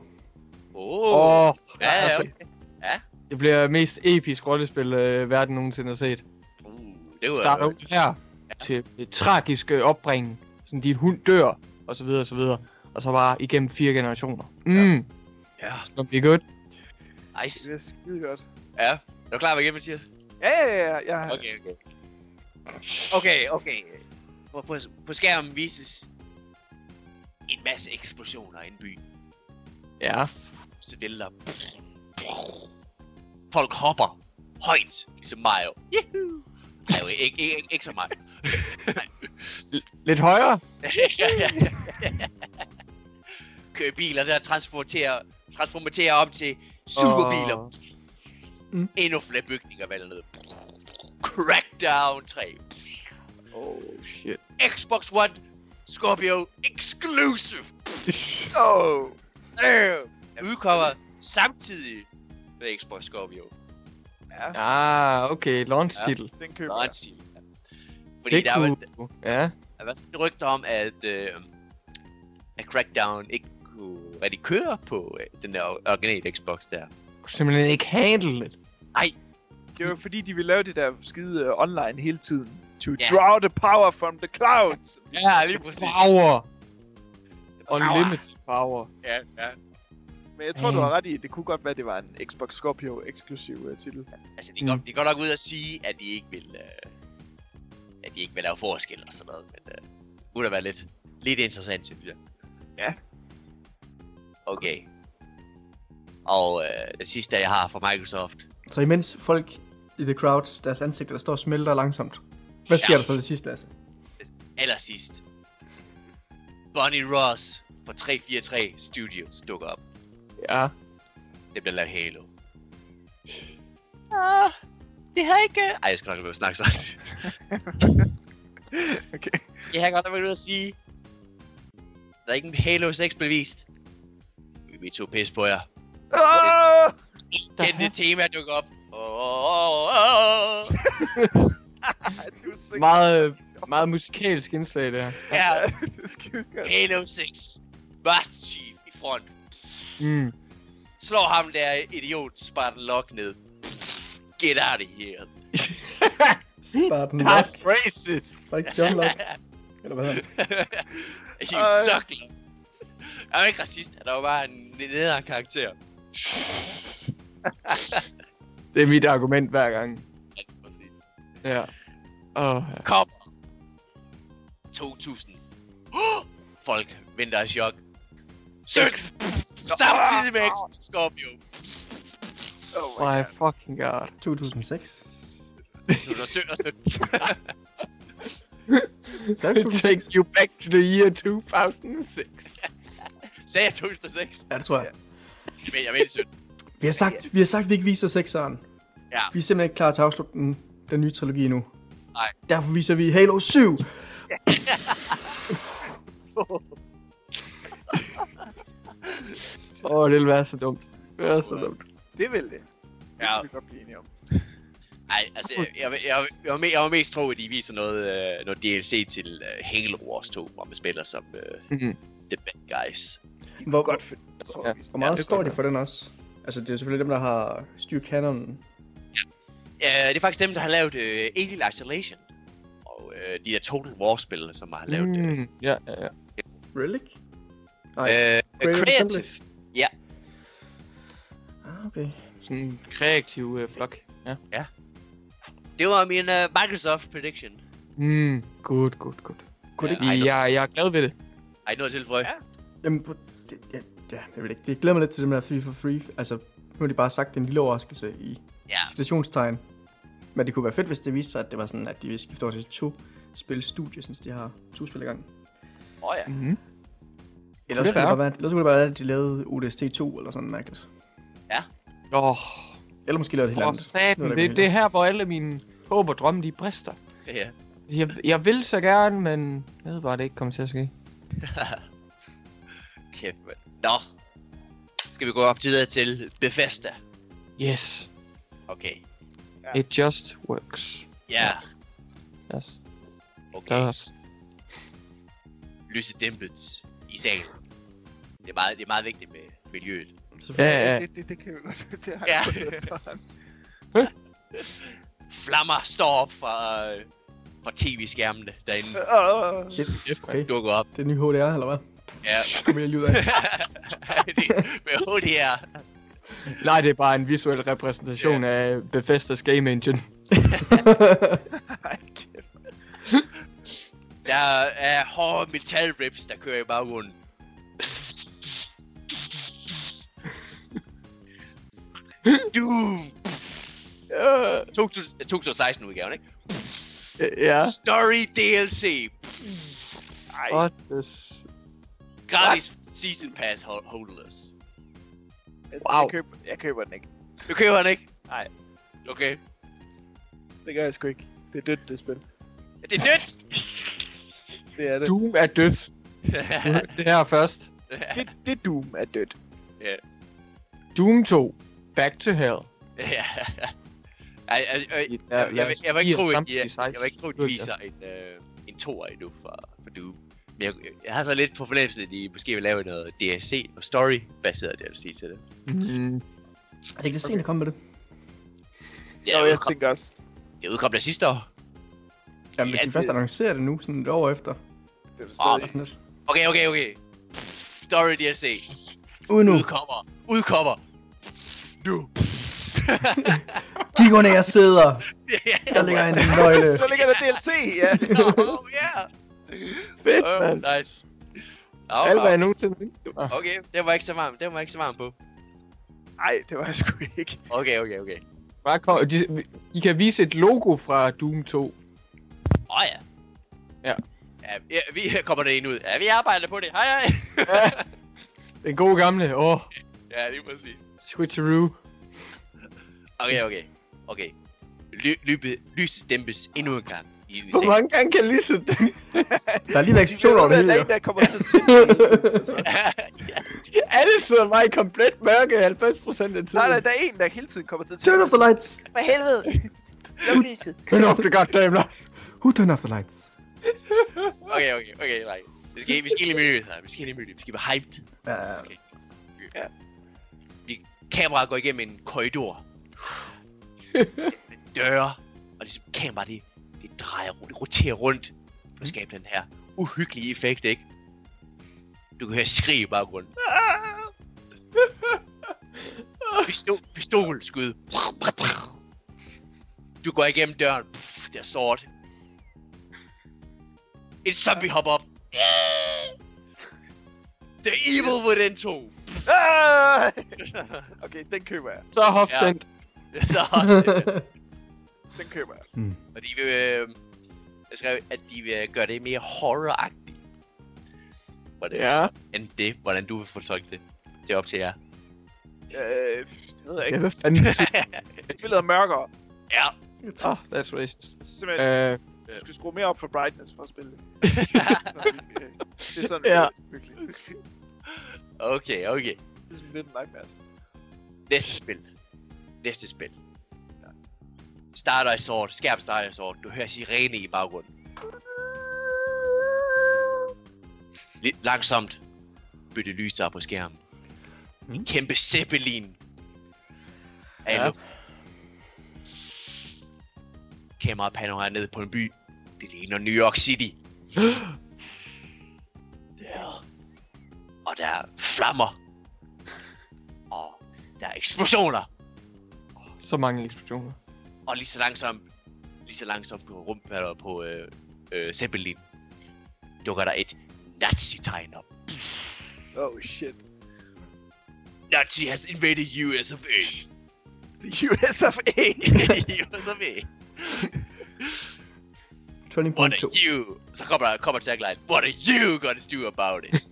Åh, Oh. Ja, ja, altså, okay. det bliver mest episk rollespil, øh, verden nogensinde har set. Uh, det var... Starter ud her til det tragiske opbringen. Sådan din hund dør, og så videre, og så videre. Og så bare igennem fire generationer. Mm, Ja, så bliver godt. nice. Det er skide godt. Ja. Er du klar med igen, Mathias? Ja, ja, ja. ja. Okay, okay. Okay, okay. På, på, på skærmen vises en masse eksplosioner i en by. Ja. Så vælter. Folk hopper højt, ligesom Mario. Yahoo! Nej, jo, ikke, ikke, ikke, så meget. (laughs) Lidt højere. (laughs) Kører biler der transporterer, transporterer op til superbiler. Og- Mm. Endnu flere bygninger vælter ned. Crackdown 3. Oh, shit. Xbox One Scorpio Exclusive. Oh. Øh, der udkommer samtidig med Xbox Scorpio. Ja, Ah, okay. Launch titel. den køber en stil. Fordi Det der var, kunne... Ja. der var sådan rygter om, at, øh, at Crackdown ikke kunne rigtig køre på øh, den der originale Xbox der. Kunne simpelthen ikke handle det. Det var fordi, de ville lave det der skide uh, online hele tiden. To Ja. draw the power from the clouds. (laughs) Ja, lige præcis. Power. Unlimited power. Ja, ja. Men jeg tror, du har ret i, at det kunne godt være, at det var en Xbox Scorpio eksklusiv uh, titel. Altså, de går, de går nok ud og sige, at de ikke vil, øh, at de ikke vil lave forskel og sådan noget, men øh, det kunne da være lidt, lidt interessant, synes jeg. Ja. Okay. Og øh, det sidste, jeg har fra Microsoft, Så imens folk i The Crowds, deres ansigter, der står og smelter langsomt. Hvad sker Ja. der så til sidst, Lasse? allersidst. Bonnie Ross fra 343 Studios dukker op. Ja. Det bliver lavet Halo. Ah, det har ikke... Ej, jeg skal nok lade være at snakke sådan. (laughs) Okay. Jeg har godt været ude at sige... Der er ikke en Halo 6 bevist. Vi tog pis på jer. Ah! Kendte det tema dukker op. Oh, oh, oh. (laughs) Er sikker. Meget, meget musikalsk indslag, det her. Ja, (laughs) er. Halo 6. Master Chief i front. Mm. Slår ham der idiot Spartan Lock ned. Get out of here. (laughs) Spartan er Lock. racist. Var det ikke John Lock? Eller hvad hedder han? you suck. Han er jo ikke racist. Han er jo bare en nederen karakter. Det er mit argument hver gang. Ja, præcis. Ja. Åh, ja. Kom. 2000. Folk venter i chok. Seks. Samtidig med X Scorpio. Oh my My god. fucking god. 2006. 2017. Så er det It 2006. takes you back to the year 2006. (laughs) Sagde jeg 2006? Ja, det tror jeg. Men jeg mener 17. Vi har sagt, vi har sagt, at vi ikke viser sekseren. Ja. Vi er simpelthen ikke klar til at afslutte den den nye trilogi endnu. Nej. Derfor viser vi Halo 7. Åh, oh, det vil være så dumt. Det vil være så dumt. Det vil det. Det Ja. kan vi godt blive enige om. Ej, altså, jeg, jeg, jeg, jeg, var, jeg var mest tro, at de viser noget, øh, noget DLC til øh, Halo Wars 2, hvor man spiller som øh, Mhm. The Bad Guys. Hvor, Godt på Ja. hvor meget det står de for den også? Altså, det er selvfølgelig dem, der har styr kanonen. Ja, det er faktisk dem, der har lavet øh, Alien Isolation. Og øh, de der Total War-spil, som har lavet øh, Mm, ja, ja, ja. Relic? Nej. øh, Creative Creative. Assembly. Ja, Ah, okay. Sådan en kreativ øh, flok. Ja. det var min øh, Microsoft prediction. Mm, good, good, good. Kunne det Ja, ikke... ej, Jeg, jeg er glad ved det. Ej, noget til, Frø. Ja. Jamen, det, ja, ja, jeg ved ikke. Det glæder mig lidt til dem der 3 for free. Altså, nu har de bare sagt, det er en lille overraskelse i Ja, citationstegn. Men det kunne være fedt, hvis det viste sig, at det var sådan, at de ville skifte over til to spil studie, synes de har to spil i gang. åh oh, ja. Mm-hmm. Ellers det skulle det bare være, ellers skulle det bare være, at de lavede ODST 2 eller sådan mærkeligt. Åh, oh, Eller måske lavede det helt andet. er Det, det det er her, hvor alle mine håb og drømme, de brister. ja. Jeg, jeg vil så gerne, men jeg ved bare, det ikke kommer til at ske. (laughs) Kæft, mand. Nå. Skal vi gå op til til Bethesda? Yes, Okay. it just works. Ja, Yes, okay. does. Lyset dæmpet i salen. Det er meget, det er meget vigtigt med miljøet. Ja, ja. Det, det, det kan vi godt. Det har Ja. jeg. Flammer står op fra, øh, fra tv-skærmene derinde. Åh, Shit, okay. Dukker op. Det er ny HDR, eller hvad? Ja. Jeg lige ud af. (laughs) det, med HDR. Nej, det er bare en visuel repræsentation af Bethesda's Game Engine. (laughs) Der er hårde metal rips, der kører i baggrunden. Doom! Ja. 2016 udgaven, ikke? Ja. Story DLC. Ej. Gratis season pass hol- holders. Jeg, wow. jeg, køber, jeg køber den ikke. Du køber den ikke? Nej. Okay. Det gør jeg sgu ikke. Det er dødt, det spil. Det er dødt! Det er det. Doom er dødt. (laughs) Det her først. (laughs) Det, det Doom er dødt. Doom 2. Back to Hell. ja. (laughs) Ej, jeg, jeg, jeg, Ja, jeg, jeg, jeg, vil ikke give tro, at de, samtlige jeg, sites. jeg vil ikke tro, at de Good, viser en, øh, en toer endnu for, for Doom. Jeg, jeg har så lidt på fornemmelsen, at de måske vil lave noget DLC og story-baseret DLC til det. Mm. Er det ikke det sent at komme med det? Det Nå, er jeg udkom, tænker også, det udkom der sidste år. Jamen, hvis Ja, de først det- annoncerer det nu, sådan et år efter. det er stadig... Eller sådan lidt. Okay, okay, okay. Story DLC. Ude nu. Udkommer. Udkommer. Nu. Kig under jeg sidder. (laughs) Der ligger en nøgle. (laughs) Så ligger der DLC, ja. (laughs) oh, yeah. Fedt, Oh, mand. nice. Oh, Alt, hvad jeg nogensinde tænkte mig. Okay, det var ikke så varmt. Det var ikke så varmt på. Nej, det var jeg sgu ikke. Okay, okay, okay. Bare kom, de, de kan vise et logo fra Doom 2. Åh oh, ja. Ja. Ja, vi, kommer der en ud. Ja, vi arbejder på det. Hej, hej. Ja. Den gode gamle. Åh, oh, ja, lige præcis. switcheroo. Okay, okay. Okay. Ly, lyset dæmpes endnu en gang. I den Hvor mange gange kan Lise den? (laughs) Der er lige været eksplosion over det hele. Der er jo. en, der kommer til at tænde. ja. (laughs) Alle sidder bare i komplet mørke 90% af tiden. Nej, nej, der er en, der hele tiden kommer til at Turn off the lights. For helvede! Luk lyset. Turn off the goddamn light. Who turn off the lights? Okay, okay, okay, nej. Vi skal, vi skal lige møde her. Vi skal lige møde Vi skal være hyped. Ja, Vi, kameraet går igennem en korridor. (laughs) Døre. Og ligesom kameraet, det, det drejer rundt, roterer rundt. For at skabe den her uhyggelige effekt, ikke? Du kan høre skrig i baggrunden. Pistol, pistolskud. Du går igennem døren. Puff, det er sort. En zombie hopper op. The evil within 2. Ah! Okay, den køber jeg. Så hoftændt. (laughs) (laughs) Den køber jeg. Og de vil... Øh, jeg skrev, at de vil gøre det mere horroragtigt. Hvordan, Ja. End det, hvordan du vil fortolke det. Det er op til jer. Øh, det ved jeg Ja, ikke. hvad fanden? Spillet (laughs) er mørkere. ja, Oh, that's racist. Simpelthen, Øh, du skal skrue mere op for brightness for at spille det. (laughs) det er sådan, Ja. ja. virkelig. Det Okay, okay. er sådan lidt en nightmares. Næste spil. Næste spil. Starter i sort. Skærm starter i sort. Du hører sirene i baggrunden. Lidt langsomt bytte lys op på skærmen. En kæmpe zeppelin. Af Ja. ja. luft. Kameraet panorerer ned på en by. Det ligner New York City. (gasps) Der. Og der er flammer. Og der er eksplosioner. så mange eksplosioner. Og lige så langsomt, lige så langsomt på rum, eller på øh, øh, Zeppelin, dukker der et Nazi-tegn op. Oh shit. Nazi has invaded US of A. The US of A. (laughs) US of A. (laughs) What point 2. are you? Så kommer der kommer tagline. What are you gonna do about it?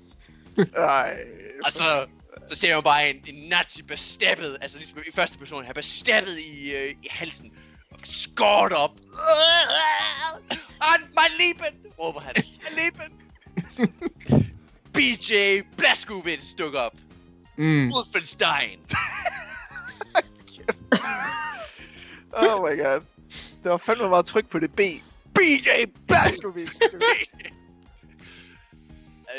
(laughs) Ej. Og så, så ser man bare en, en nazi bestabbet, altså ligesom i første person her, bestabbet i, øh, i halsen. Skåret op. An my Lieben! råber han. My Lieben! BJ Blazkowicz dukker op. Mm. Wolfenstein. (laughs) Oh my god. Det var fandme meget tryk på det B. BJ Blazkowicz. (laughs)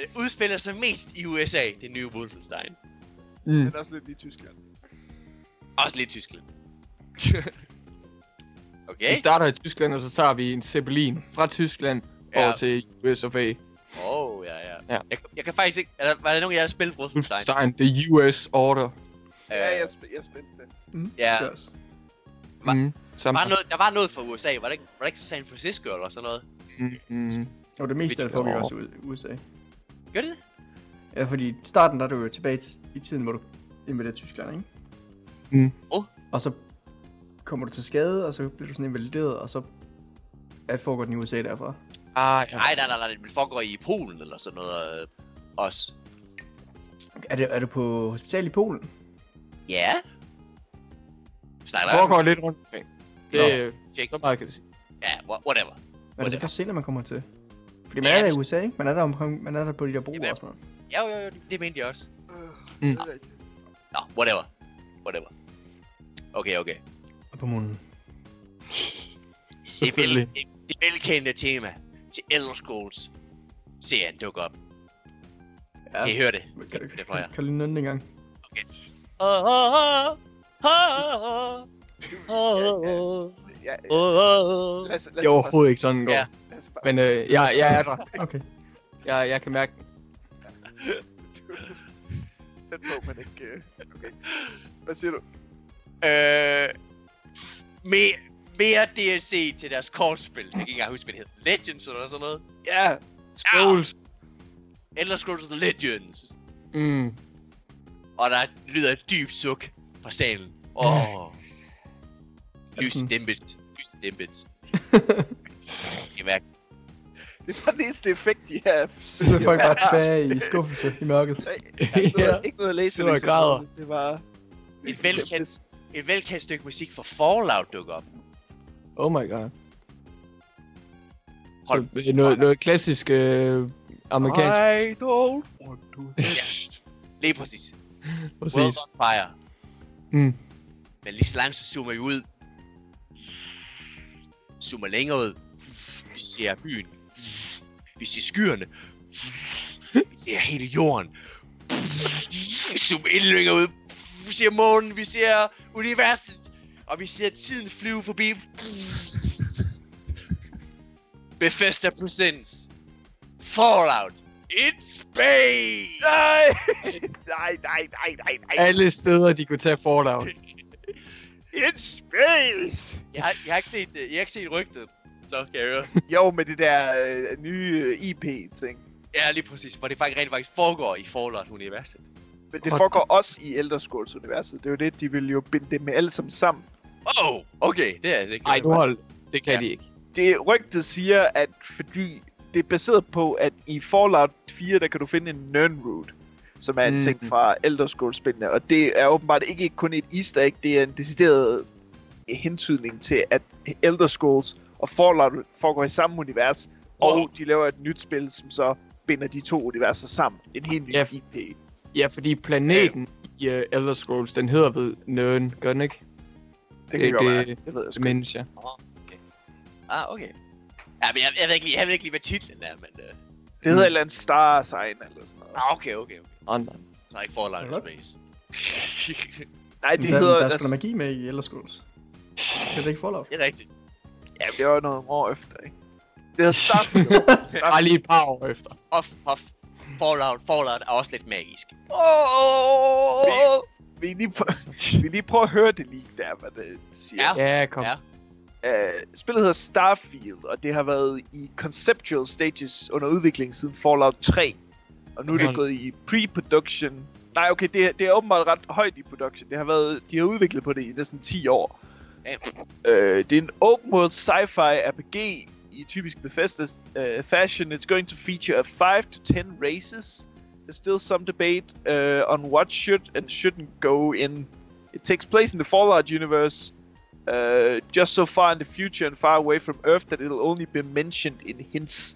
Øh, udspiller sig mest i USA, det nye Wolfenstein. Mm. Men også lidt i Tyskland. Også lidt Tyskland. (laughs) okay. Vi starter i Tyskland, og så tager vi en Zeppelin fra Tyskland Ja. over til US of A. Åh, oh, ja, ja. Ja. Jeg, jeg kan faktisk ikke... Er der, var der nogen af jer, der spillede Wolfenstein? Wolfenstein, the US order. Ja, jeg, jeg spændte det. Mm, Ja. det er også. Hva- Mm. Samme. Var noget, der var noget fra USA, var det ikke, var det ikke fra San Francisco eller sådan noget? Mm. Mm. Og det meste af det foregik Åh. også i USA. Gør det? Ja, fordi i starten der er du jo tilbage i tiden, hvor du invaderer Tyskland, ikke? Mm. Åh. Og så kommer du til skade, og så bliver du sådan invalideret, og så at foregår den i USA derfra. Ah, ja. Nej, nej, nej, nej, det foregår i Polen eller sådan noget øh, også. Er, det, er du på hospital i Polen? Ja. Det Snakker foregår lidt rundt omkring. Det Nå. er Jake. så meget kan jeg sige. Ja, wha- whatever. Er det Whatever. først senere, man kommer til? Fordi man Ja, er der i det- USA, ikke? Man er der, omkring, man er der på de der broer Jamen, og sådan noget. Jo, jo, jo, det, det mente jeg også. Mm. Det er rigtigt. Nå, whatever. Whatever. Okay, okay. Og på munden. Det, vel, det, det velkendte tema til Elder Scrolls serien dukker op. Ja, Kan I høre det? kan, du, Det får kan, jeg. kan du det en gang? Okay. Det er overhovedet ikke sådan, går. Ja. Men øh, jeg, jeg er der. Okay. Jeg, jeg kan mærke. Tæt på, men ikke... øh, Okay. Hvad siger du? Øh, mere, mere DLC til deres kortspil. Jeg kan ikke engang huske, hvad det hedder. Legends eller sådan noget. Ja, Scrolls. Elder Scrolls Legends. Mm. Og der lyder et dybt suk fra salen. Åh. Oh. Er det Lys sådan- dæmpet. Lys dæmpet. (laughs) Jeg kan mærke. det var den eneste effekt, de har. Så er folk bare (laughs) tilbage i skuffelse i mørket. Ikke Ja. noget, ikke noget at læse. Sidder og (laughs) græder. Det var... Et velkendt, et velkendt stykke musik fra Fallout dukker op. Oh my god. Hold. Så, øh, noget, noget klassisk øh, amerikansk. I don't want to... Ja. Lige præcis. Præcis. World on Fire. Mm. Men lige så langt så zoomer vi ud. Zoomer længere ud. Vi ser byen. Vi ser skyerne. Vi ser hele jorden. Vi zoomer endnu længere ud. Vi ser månen. Vi ser universet. Og vi ser tiden flyve forbi. Bethesda Presents. Fallout. In space! Nej! (laughs) nej, nej, nej, nej, nej. Alle steder, de kunne tage Fallout. (laughs) In space! Jeg har, jeg har ikke set, øh, jeg har ikke set rygtet. Så kan jeg høre. (laughs) Jo, med det der øh, nye øh, IP-ting. Ja, lige præcis. Hvor det faktisk rent faktisk foregår i Fallout-universet. Men det foregår også i Elder Scrolls-universet. Det er jo det, de vil jo binde det med alle sammen sammen. Oh, okay. Det er det ikke. Ej, nu hold. Det kan Ja. de ikke. Det rygtet siger, at fordi det er baseret på, at i Fallout 4, der kan du finde en Nirnroot, som er en Mm. ting fra Elder Scrolls-spillene. Og det er åbenbart ikke kun et easter egg, det er en decideret hentydning til, at Elder Scrolls og Fallout foregår i samme univers, og Åh. de laver et nyt spil, som så binder de to universer sammen. En helt ny Ja. IP. Ja, fordi planeten i uh, Elder Scrolls, den hedder ved Nøren, gør den ikke? Det kan Det- være. det- Det ved jeg sgu ikke. Mens, ja. Ah, okay. Ja, men jeg, jeg, ved ikke lige, jeg ved ikke lige, hvad titlen er, men... Uh... Det hedder et eller andet Star Sign eller sådan noget. Ah, okay, okay, okay. Oh, nej. Så er ikke Fallout Hold Space. (laughs) Nej, det der, hedder... der er der- sgu magi med i Elder Scrolls. Det er det ikke Fallout. (laughs) det er rigtigt. Ja, det var noget år efter, ikke? Det hedder Starfield. Starfield. (laughs) Bare lige et par år efter. Hof, hof. Fallout, Fallout er også lidt magisk. Oh! Vil I lige, prø- (laughs) vil I lige prøve at høre det lige der, hvad det siger? Ja. Ja, kom. Ja. Uh, spillet hedder Starfield, og det har været i conceptual stages under udvikling siden Fallout 3. Og nu er det Okay. gået i pre-production. Nej, okay, det, er- det er åbenbart ret højt i production. Det har været, de har udviklet på det i næsten 10 år. Uh, det er en open world sci-fi RPG i typisk Bethesda uh, fashion. It's going to feature 5 to 10 races. There's still some debate uh, on what should and shouldn't go in. It takes place in the Fallout universe, uh, just so far in the future and far away from Earth that it'll only be mentioned in hints.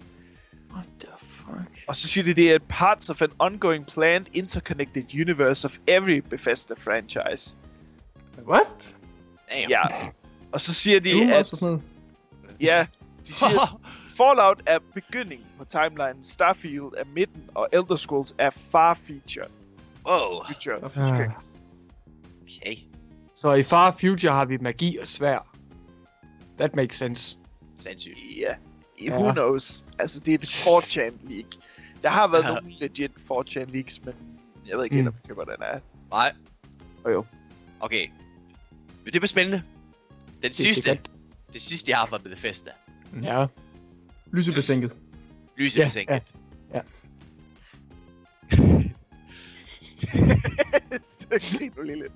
What the fuck? Og så siger de, det er parts of an ongoing planned interconnected universe of every Bethesda franchise. What? Damn. Ja. Og så siger de, Doom at... også sådan noget. Ja, de siger, (laughs) Fallout er begyndingen på timeline, Starfield er midten, og Elder Scrolls er far feature. Wow. Future. Ah. Okay. Så i Far Future har vi magi og svær. That makes sense. Sindssygt. Ja, Ja. who knows? Altså, det er et 4chan leak. Der har været Ja. nogle legit 4chan leaks, men jeg ved ikke helt, Mm. om køber den er. Nej. Jo, jo. Okay. Men det bliver spændende. Den Det, sidste, Det, det sidste, jeg har fra Bethesda. Det, ja. Lyset blev sænket. Lyset Ja, ja, sænket. ja. (laughs) Grin nu, lille. (laughs)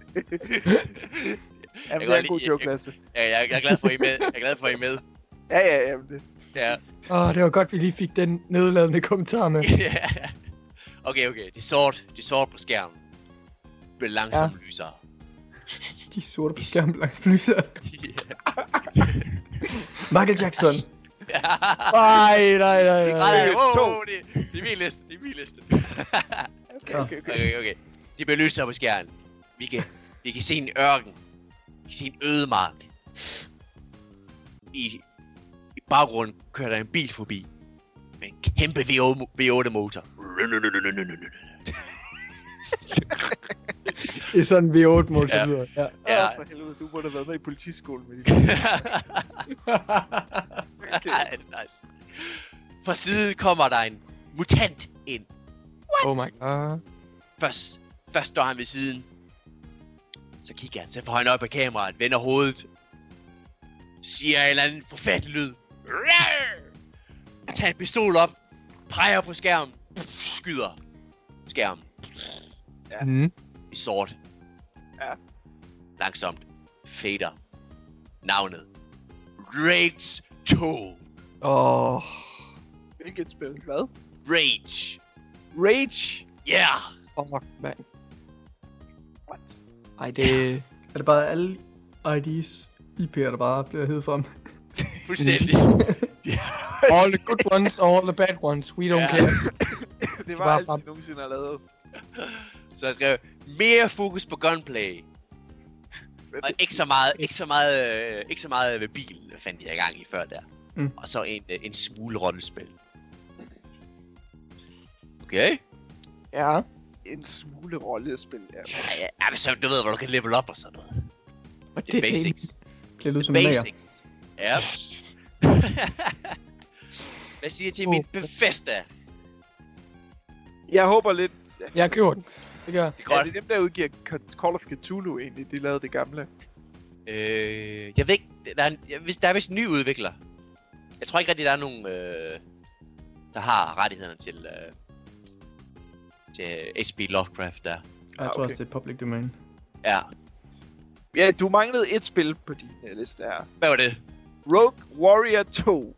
Jamen, det er en god joke, Lasse. Ja, jeg, jeg er glad for, at I er med. Jeg er glad for, at I er med. (laughs) Ja, ja, jamen det. Ja. Åh, oh, det var godt, vi lige fik den nedladende kommentar med. Ja. okay, okay. Det er sort. Det er sort på skærmen. Bliver langsomt ja. lysere. De sorte på skærmen langs lyset. Ja. Michael Jackson. (laughs) Nej, nej, nej, Nej, nej. nej, wow, det, det er min liste. Det er min liste. (laughs) Okay, okay, okay. okay, okay. Det bliver lysere på skærmen. Vi kan, vi kan se en ørken. Vi kan se en ødemark. I, I baggrunden kører der en bil forbi. Med en kæmpe V8 er sådan, vi otte mål, Ja. så videre. Ja. Ja. Åh, for helvede, du burde have været med i politiskolen med de (laughs) Ej, det er nice. Fra siden kommer der en mutant ind. oh my god. Først, først står han ved siden. Så kigger han, så får han op af kameraet, vender hovedet. Siger en eller anden forfærdelig lyd. Tager en pistol op, peger på skærmen, skyder skærmen Ja. Mm. i sort. Ja. Langsomt fader navnet. Rage 2. Åh, oh, Hvilket spil? Hvad? Rage. Rage? Yeah! fuck, mand. What? Ej, det... Er det bare alle ID's IP'er, der bare bliver hed frem? Fuldstændig. (laughs) All the good ones, all the bad ones, we don't Ja. care. det var alt, de nogensinde har lavet. Så jeg skrev, mere fokus på gunplay. Og ikke så meget, ikke så meget, øh, ikke så meget ved bilen, fandt jeg i gang i før der. Mm. Og så en, øh, en smule rollespil. Okay. Ja. En smule rollespil, ja. Ja, ja, men så du ved, hvor du kan level op og sådan noget. Og Det er basics. Klædt ud som en mager. Basics. Ja. (laughs) Hvad siger jeg til min Bethesda? Jeg håber lidt... Jeg køber den. Det gør jeg. Det er Ja, godt. det er dem, der udgiver Call of Cthulhu egentlig. De lavede det gamle. Øh, jeg ved ikke, der er, en, jeg, hvis der er vist en ny udvikler. Jeg tror ikke rigtig, der er nogen, øh, der har rettighederne til, øh, til H.P. Lovecraft der. Jeg tror okay. også, det er public domain. Ja, Ja, du manglede et spil på din uh, liste her. hvad var det? Rogue Warrior 2.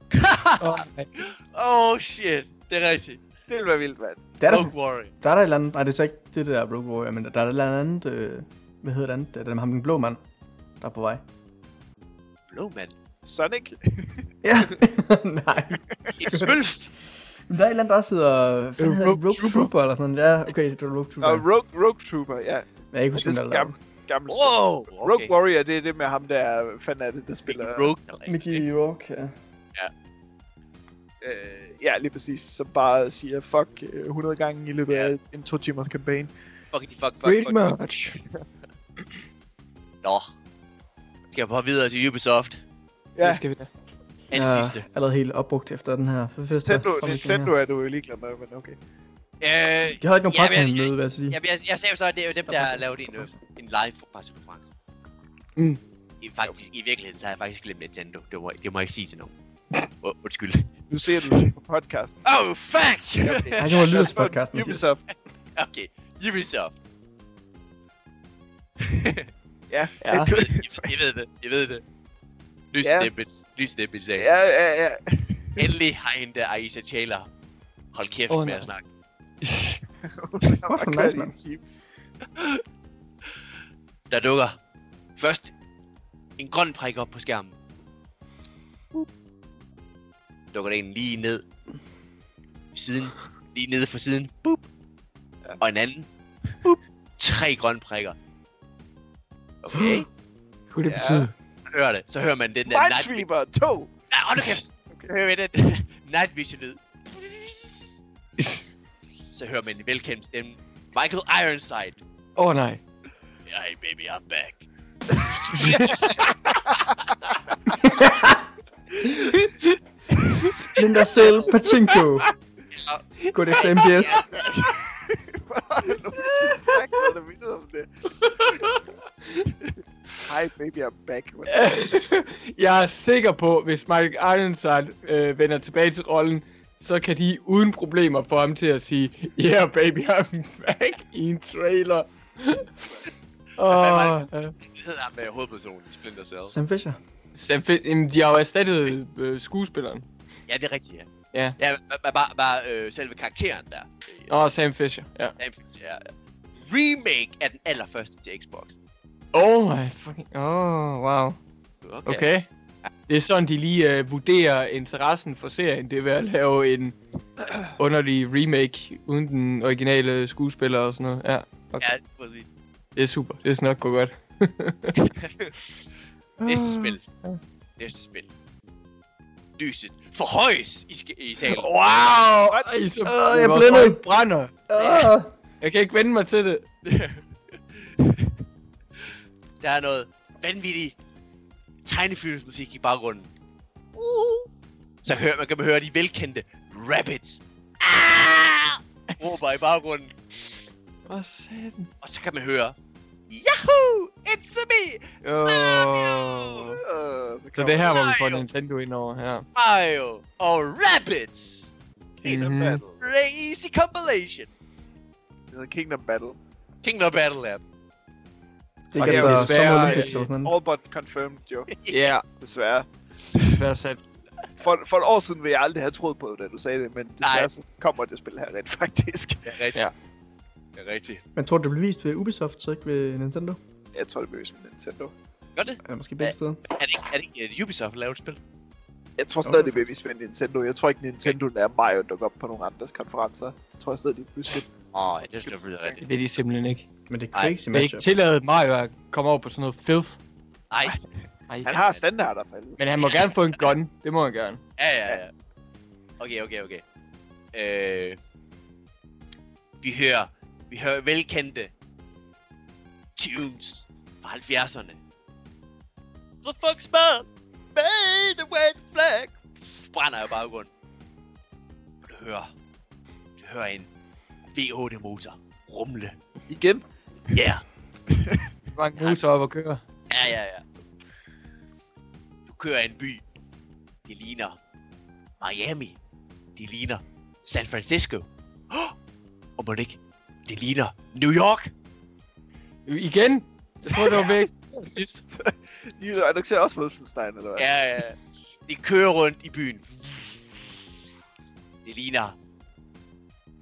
Åh, nej. (laughs) Oh shit, det er rigtigt. (laughs) Det ville være vildt, mand. Der er der, Rogue Warrior. der er der et eller andet, nej det er så ikke det der Rogue Warrior, men der er et eller andet, øh, hvad hedder det andet, det er den ham den blå mand, der er på vej. Hallo, mand. Sonic? Ja. (laughs) (laughs) Nej. Smølf! Men der er et eller andet, der også hedder... Hvad hedder? Rogue Rogue Trooper. Trooper eller sådan Ja, okay, det er Rogue Trooper. Og Rogue, Rogue Trooper, ja. Men jeg kan ikke huske, det hvem er der er gammel. Wow! Rogue Okay. Warrior, det er det med ham, der er fanden det, der spiller... Rogue? Mickey Rourke, ja. Øh, ja, lige præcis. Som bare siger fuck øh, 100 gange i løbet Ja. af en to timers campaign. Fuck, fuck, fuck, fuck, Pretty fuck. much. Nå. Skal jeg bare videre til Ubisoft? Ja, Det skal vi da. Det Jeg sidste? er allerede helt opbrugt efter den her fest. Nintendo, Nintendo er du jo ligeglad med, men okay. Øh, De har ikke nogen Ja, men- pressemøde, vil jeg sige. jeg, jeg, jeg sagde jo så, at det er jo dem, Der er har lavet en, øh, en live pressekonference. Mm. I, faktisk, I virkeligheden, så har jeg faktisk glemt Nintendo. Det må, det må jeg ikke sige til nogen. Uh, undskyld. Nu ser du det på podcasten. Oh, fuck! Okay. Han kan lyde til podcasten. Ubisoft. (laughs) okay, Ubisoft. (laughs) Ja. Ja. Jeg ved, jeg, jeg ved det, jeg ved det. Ny Ja. snippets, ny snippets af. Ja, ja, ja. Endelig har hende der Aisha Taylor. Hold kæft Åh, med nej. at snakke. (laughs) Åh, for nice, mand. Der dukker først en grøn prik op på skærmen. Boop. Dukker der en lige ned. Siden. Lige nede for siden. Boop. Ja. Og en anden. Boop. Tre grønne prikker. Okay. (gasps) Kunne det Ja. betyde? Hører det. Så hører man den der night... Minesweeper 2. Nej, hold kæft. Så hører vi den night vision lyd. Så hører man en velkendt stemme. Michael Ironside. Åh oh, nej. Hey baby, I'm back. (laughs) (laughs) Splinter Cell Pachinko. Gå det efter det? Hi baby, I'm back. (laughs) jeg er sikker på, hvis Mike Ironside øh, vender tilbage til rollen, så kan de uden problemer få ham til at sige, yeah baby, I'm back i en trailer. (laughs) Oh, Det hedder ham med hovedpersonen i Splinter Cell. Sam Fisher. Sam Fi- jamen, de har jo erstattet øh, skuespilleren. Ja, det er rigtigt, ja. Ja. Ja, bare, bare, bare øh, selve karakteren der. Åh, oh, Sam Fisher, ja. Ja, ja, ja. Remake af den allerførste til Xbox. Oh my fucking... Oh, wow. Okay. Okay. Det er sådan, de lige øh, vurderer interessen for serien. Det er ved at lave en (clears throat) underlig remake uden den originale skuespiller og sådan noget. Ja, okay. Ja, præcis. det er super. Det skal nok gå godt. (laughs) Næste spil. Næste spil. Lyset forhøjes i, i salen. Wow! Ej, så Åh, jeg øjne brænder. Ah. Jeg kan ikke vende mig til det. (laughs) Der er noget vanvittigt tegnefilmsmusik i baggrunden. Uh. Så hører, man kan man høre de velkendte rabbits. Ah! Råber i baggrunden. Hvad satan? Og så kan man høre Yahoo! It's me! Oh. Mario! Øh, Så det er her, hvor vi får. Nintendo ind over her. Mario og Rabbits! Kingdom Mhm. Battle. Crazy compilation! Det hedder Kingdom Battle. Kingdom Battle Lab. Det Og er det der desværre, Summer Olympics eller sådan noget. All but confirmed, jo. (laughs) Ja, Desværre. desværre sat. For, for et år siden ville jeg aldrig have troet på det, da du sagde det, men desværre Nej. så kommer det spil her rent faktisk. Er rigtigt. Ja. Det er rigtigt. Men tror du, det blev vist ved Ubisoft, så ikke ved Nintendo? Jeg tror, det bliver med Nintendo. Gør det? Eller måske begge steder. Er det ikke, er det ikke uh, Ubisoft der laver et spil? Jeg tror stadig, det det er bliver vist med Nintendo. Jeg tror ikke, Nintendo lader Mario dukke op på nogle andres konferencer. Det tror jeg stadig, de pludselig. Åh, oh, det er selvfølgelig rigtigt. Det vil de simpelthen ikke. Men det er crazy Det er ikke matchup. tilladet Mario at komme over på sådan noget filth. Nej. Ej. Han har standarder for. Men han må gerne få en gun. Det må han gerne. Ja, ja, ja. Okay, okay, okay. Øh, vi hører, vi hører velkendte tunes fra 70'erne. The fuck's man? Made the white flag. Brænder jeg bare rundt. Og du hører, du hører en V8 motor rumle. Igen. Yeah. Mange muser op og køre. Ja, ja, ja. Du kører en by. Det ligner Miami. Det ligner San Francisco. Oh! (gasps) Og må det ikke? Det ligner New York. Igen? Jeg tror, det var (laughs) væk sidst. (laughs) De annoncerer også Wolfenstein, eller hvad? Ja, ja. De kører rundt i byen. Det ligner...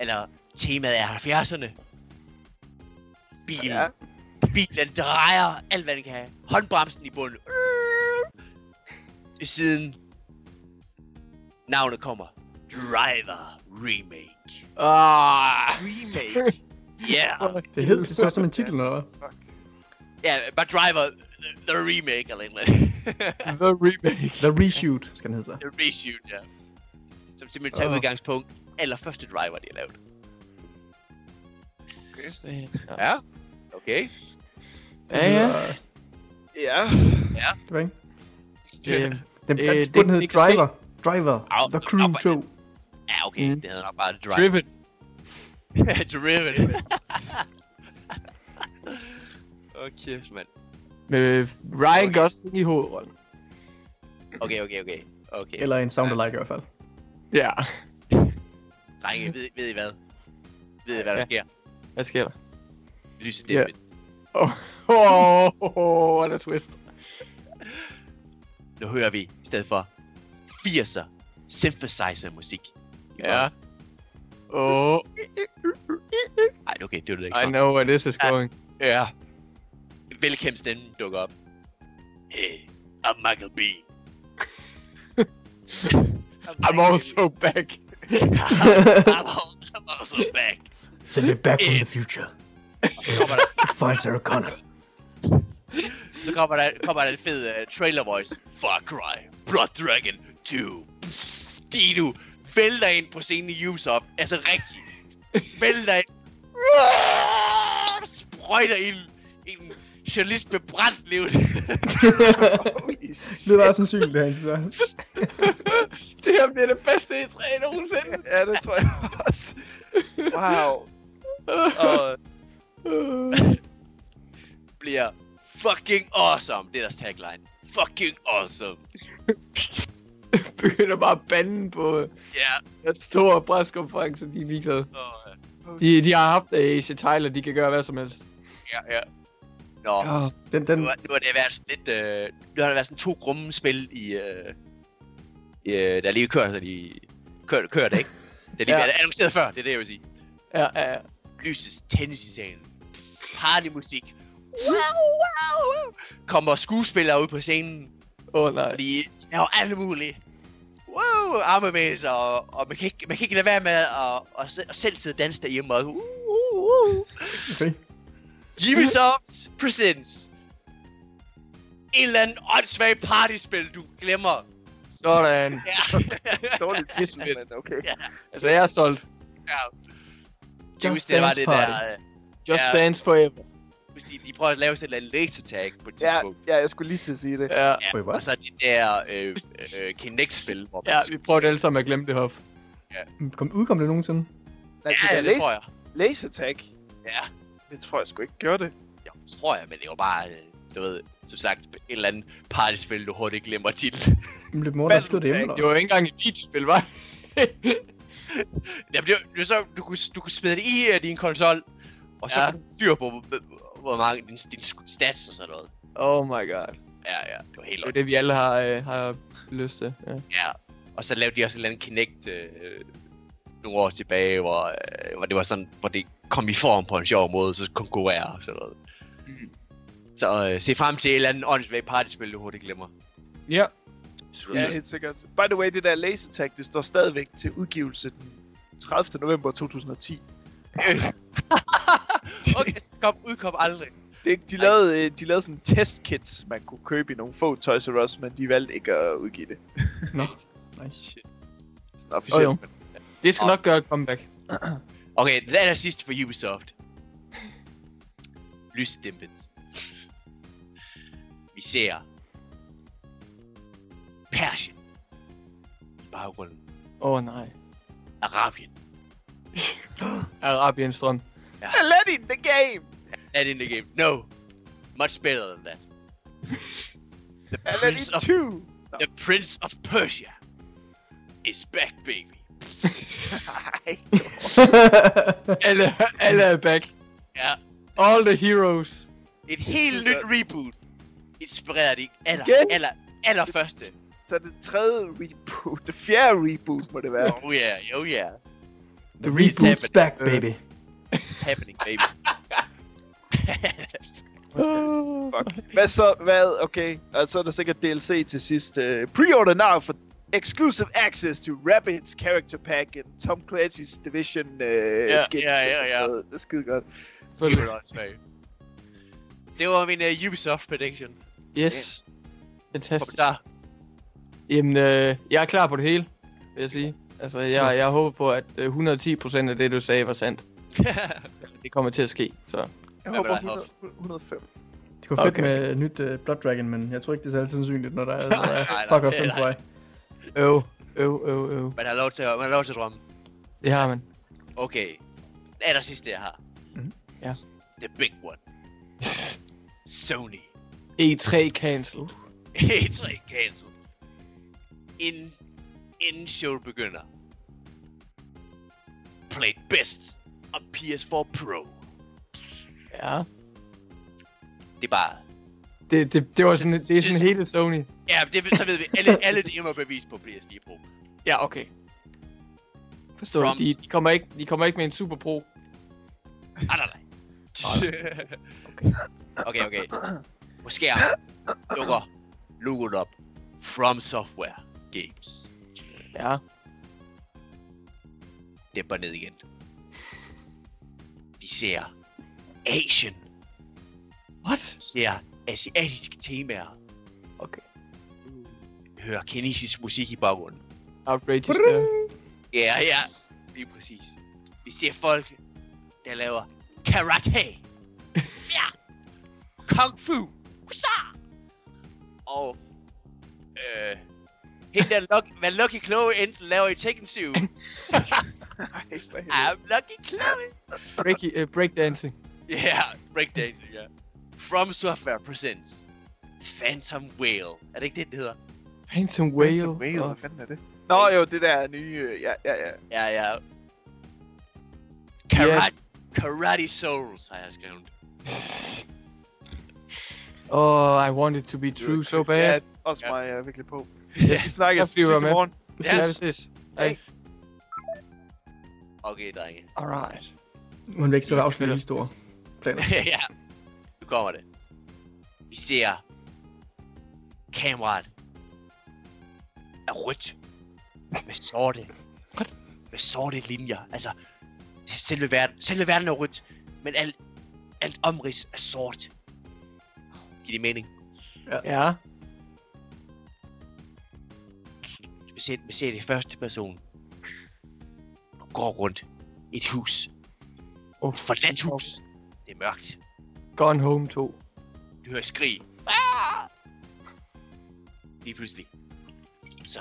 Eller temaet er 70'erne. Bilen. Ja. Bilen drejer alt, hvad den kan have. Håndbremsen i bunden. siden navnet kommer. Driver Remake. Ah, Remake. (laughs) Yeah. Det hed det så som en titel, eller hvad? (laughs) Ja, yeah, bare Driver the, the Remake eller en eller (laughs) the remake. The Reshoot, skal den hedde så. the Reshoot, ja. Som simpelthen tager Åh. udgangspunkt allerførste Driver, de har lavet. Ja. Ja. Okay. Ja, ja. Ja. Det var ikke? Det, Den, den, det- den hed Driver. Driver. Au, The Crew var bare- 2. Ja, okay. Mm. Det hedder nok bare Driver. Driven. Driven. Åh, kæft, mand. Med Ryan Okay. Gosling i hovedrollen. Okay, okay, okay. Okay. Eller en sound-alike i hvert fald. Ja. Drenge, ved, ved I hvad? Ved I, hvad der Ja. sker? Hvad sker der? Lyset Ja. dæmpet. Åh, oh, oh, oh, what a twist. Nu hører vi i stedet for 80'er synthesizer musik. Ja. Oh, Ej, okay, det var det ikke I know where this is going. Ja. Velkendt stemme dukker op. Hey, I'm Michael B. (laughs) I'm also back. (laughs) I'm, al- I'm also back. Send me back from the future. Og så kommer der, (laughs) find Sarah Connor. så kommer der, kommer der en fed uh, trailer voice. Far Cry, Blood Dragon 2. Dino vælter ind på scenen i Ubisoft. Altså rigtigt. Vælter ind. Sprøjter ind i en journalist med brændt shit. (laughs) Det var sandsynligt, det her indtil det her bliver det bedste E3 nogensinde. Ja, det tror jeg også. Wow. og (laughs) bliver fucking awesome. Det er deres tagline. Fucking awesome. (laughs) Begynder bare at bande på Ja. en stor preskonference, de er ligeglade. Og, De, de har haft Asia Tyler, de kan gøre hvad som helst. ja, ja. Nå, ja. Den, den, nu, har- nu har det været sådan lidt... Øh, nu har der været sådan to grumme spil i... Øh, i øh, der er lige kørt, sådan i... Kørt, kørt ikke? Det er lige (laughs) Ja. annonceret før, det er det, jeg vil sige. Ja, ja, ja. Lyses tennis i salen. Partymusik. Wow, wow, wow. Kommer skuespillere ud på scenen. Åh oh, nej. Fordi de laver alle mulige. Wow, armebevægelser, og, og man, kan ikke, man kan ikke lade være med at, at, at selv sidde og danse derhjemme. Og, uh, uh, uh. okay. Ubisoft presents. En eller anden åndssvag partyspil, du glemmer. Sådan. Ja. (laughs) Dårligt titel, men okay. ja. Altså, jeg er solgt. ja. Just det var Dance det Party. der, øh, Just Ja. Dance Forever. Hvis de, de prøver at lave sådan en laser tag på et Ja, tidspunkt. ja, jeg skulle lige til at sige det. Ja. Ja, Wait, og så de der øh, øh, Kinect-spil, hvor man... Ja, vi prøvede alle sammen at glemme det, Hoff. Kom, udkom det nogensinde? Nej, ja, det det tror jeg. laser, tag, Ja, det tror jeg sgu ikke gør det. jo, det tror jeg, men det var bare, øh, du ved, som sagt, et eller andet partyspil, du hurtigt glemmer titlen. Jamen, det må der skød det hjemme, Det var jo ikke engang et videospil, var Jamen, det var, det var så, du kunne, du kunne smide det i uh, din konsol, og så Ja. ja. kunne du styre på, hvor, mange din, din stats og sådan noget. Oh my god. Ja, ja, det var helt Det er det, vi alle har, øh, har lyst til. Ja. Ja, og så lavede de også en eller anden Kinect øh, nogle år tilbage, hvor, øh, hvor det var sådan, hvor det kom i form på en sjov måde, så konkurrere og sådan noget. Mm. Så øh, se frem til et eller andet åndssvagt partyspil, du hurtigt glemmer. ja. Ja, helt sikkert. By the way, det der laser tag, det står stadigvæk til udgivelse den 30. november 2010. (laughs) okay, så kom, udkom aldrig. Det, de, lavede, øh, de lavede sådan testkits, man kunne købe i nogle få Toys R Us, men de valgte ikke at udgive det. Nå, (laughs) nice. Sådan officielt. Oh, jo. Det skal Og- nok gøre et comeback. (clears throat) Okay, det er sidste for Ubisoft. Lysdæmpet. Vi ser Persien i baggrunden. Åh oh, nej. Arabien. (laughs) Arabien strøm. Let in the game! That in the game. No. Much better than that. (laughs) The Let Prince of, 2! the Prince of Persia is back, baby. Nej. alle, alle er back. Ja, All the heroes. et helt nyt reboot. Inspireret i aller, Igen? aller, aller første. Så det tredje reboot, det fjerde reboot må det være. Oh yeah, oh yeah. The It's reboot's happening. back, baby. It's happening, baby. (laughs) Fuck. Hvad så? Hvad? Okay. Og så er der sikkert DLC til sidst. Uh, Pre-order now for exclusive access to Rabbids character pack and Tom Clancy's Division uh, Ja, skins. ja, ja, ja. Det er skide godt. Selvfølgelig. Det var min uh, Ubisoft prediction. Yes. Fantastisk. Kommentar. Jamen, øh, jeg er klar på det hele, vil jeg sige. Altså, jeg, jeg håber på, at øh, 110% af det, du sagde, var sandt. (laughs) Det kommer til at ske, så... Jeg håber med dig, 100, Hoff? 105. Det kunne fedt Okay. med et nyt uh, Blood Dragon, men jeg tror ikke, det er særlig sandsynligt, når der er, (laughs) er nej, fuck off på vej. Øv, øv, øv, øv. Man har lov til at, man har lov til at drømme. Det har man. Okay. Det er der sidste, jeg har. Mhm. Ja. The big one. (laughs) Sony. E3 cancel. E3 cancel. Inden, inden showet begynder. Played best on PS4 Pro. Ja. Det er bare... Det, det, det var sådan, det er sådan hele Sony. Ja, det, så ved vi. Alle, alle det er bevis på PS4 Pro. Ja, okay. Forstår From- du? De, de, kommer ikke, de kommer ikke med en Super Pro. Ah, nej, nej. (laughs) okay, okay. På skærmen dukker logoet op. From Software Games. Ja. Dæmper ned igen. Vi ser Asian. What? Vi ser asiatiske temaer. Okay. Hører kinesisk musik i baggrunden. Outrageous der. Ja, ja. Lige præcis. Vi ser folk, der laver karate. (laughs) ja. Kung fu. Husa! Og... Øh... Hende der Lucky, hvad Lucky Chloe enten laver i Tekken 7. (laughs) Ej. (laughs) I'm Lucky Chloe. Break, uh, breakdancing. Yeah, breakdancing, ja. From Software presents Phantom Whale. Er det ikke det, det hedder? Phantom Whale. Phantom Whale, hvad fanden er det? Nå jo, det der nye... Ja, ja, ja. Ja, ja. Karate, karate Souls, har jeg skrevet. (laughs) Oh, I want it to be true so bad. Ja, også mig er virkelig på. Jeg skal snakke Jeg med. morgen. Yes. Yes. Ja, vi ses. Hej. Okay, drenge. Alright. Må han ikke så afsløre de store planer. (laughs) ja, nu kommer det. Vi ser kameraet er rødt med sorte, med sorte linjer. Altså, selve verden, selve verden er rødt, men alt, alt omrids er sort. Giver det mening? Ja. Vi ser, vi ser det i første person. Går rundt i et hus. Oh, Et forladt hus. Det er mørkt. Gone Home 2. Du hører skrig. Ah! Lige pludselig. Så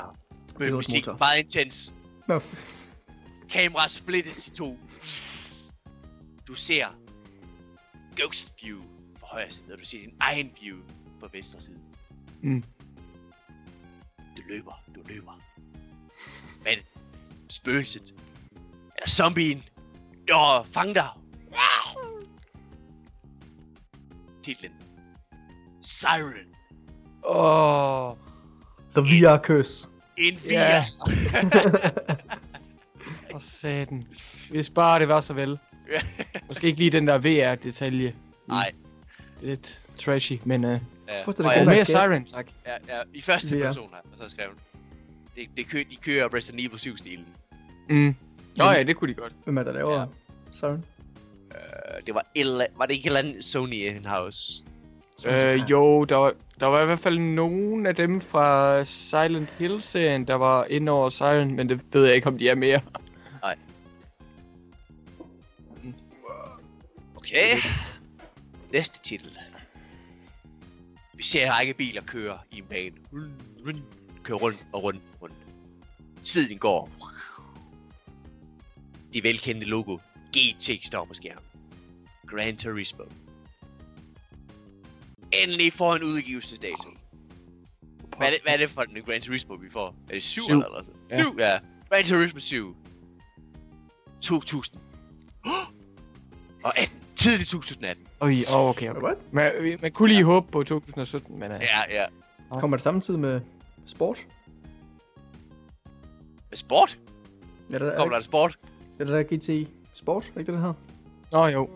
Peber's musik motor. meget intens. Nå. Kameraet splittes i to. Du ser Ghost View på højre side, og du ser din egen view på venstre side. Mm. Du løber, du løber. Er det? Spøgelset. Zombien. Åh, fang dig. Titlen. Siren. Åh. The VR curse. En VR. Ja. (laughs) For satan. Hvis bare det var så vel. Måske ikke lige den der VR-detalje. Nej. Det er lidt trashy, men... Uh, Ja. Og ja, god mere. Siren, tak. ja, ja, i første VR. person her, og så skrevet. Det, det kø, de kører Resident Evil 7-stilen. Mm. Nå ja, det kunne de godt. Hvem er der laver? Ja. Siren. Uh, det var, eller, var det ikke et eller andet Sony in-house? Øh, jo, der var, der var i hvert fald nogen af dem fra Silent Hill-serien, der var inde over Siren, men det ved jeg ikke, om de er mere. Okay. Næste titel. Vi ser en række biler køre i en bane. Kører rundt og rundt, rundt. Tiden går. Det velkendte logo. GT står på skærmen. Gran Turismo. Endelig får en udgivelsesdato. Hvad er, det, hvad er det for den Gran Turismo, vi får? Er det 7 Syv. eller sådan? Ja. 7, ja. Gran Turismo 7. 2000. (gasps) Og 18. Tidlig 2018. Oj, oh, okay, okay. What? Man, man kunne lige håbe på 2017, men... Uh, Ja, ja. Kommer det samtidig med sport? Med sport? Er det, er, Kommer der en sport? Er det der GT Sport? Er ikke det, det her? Nå jo.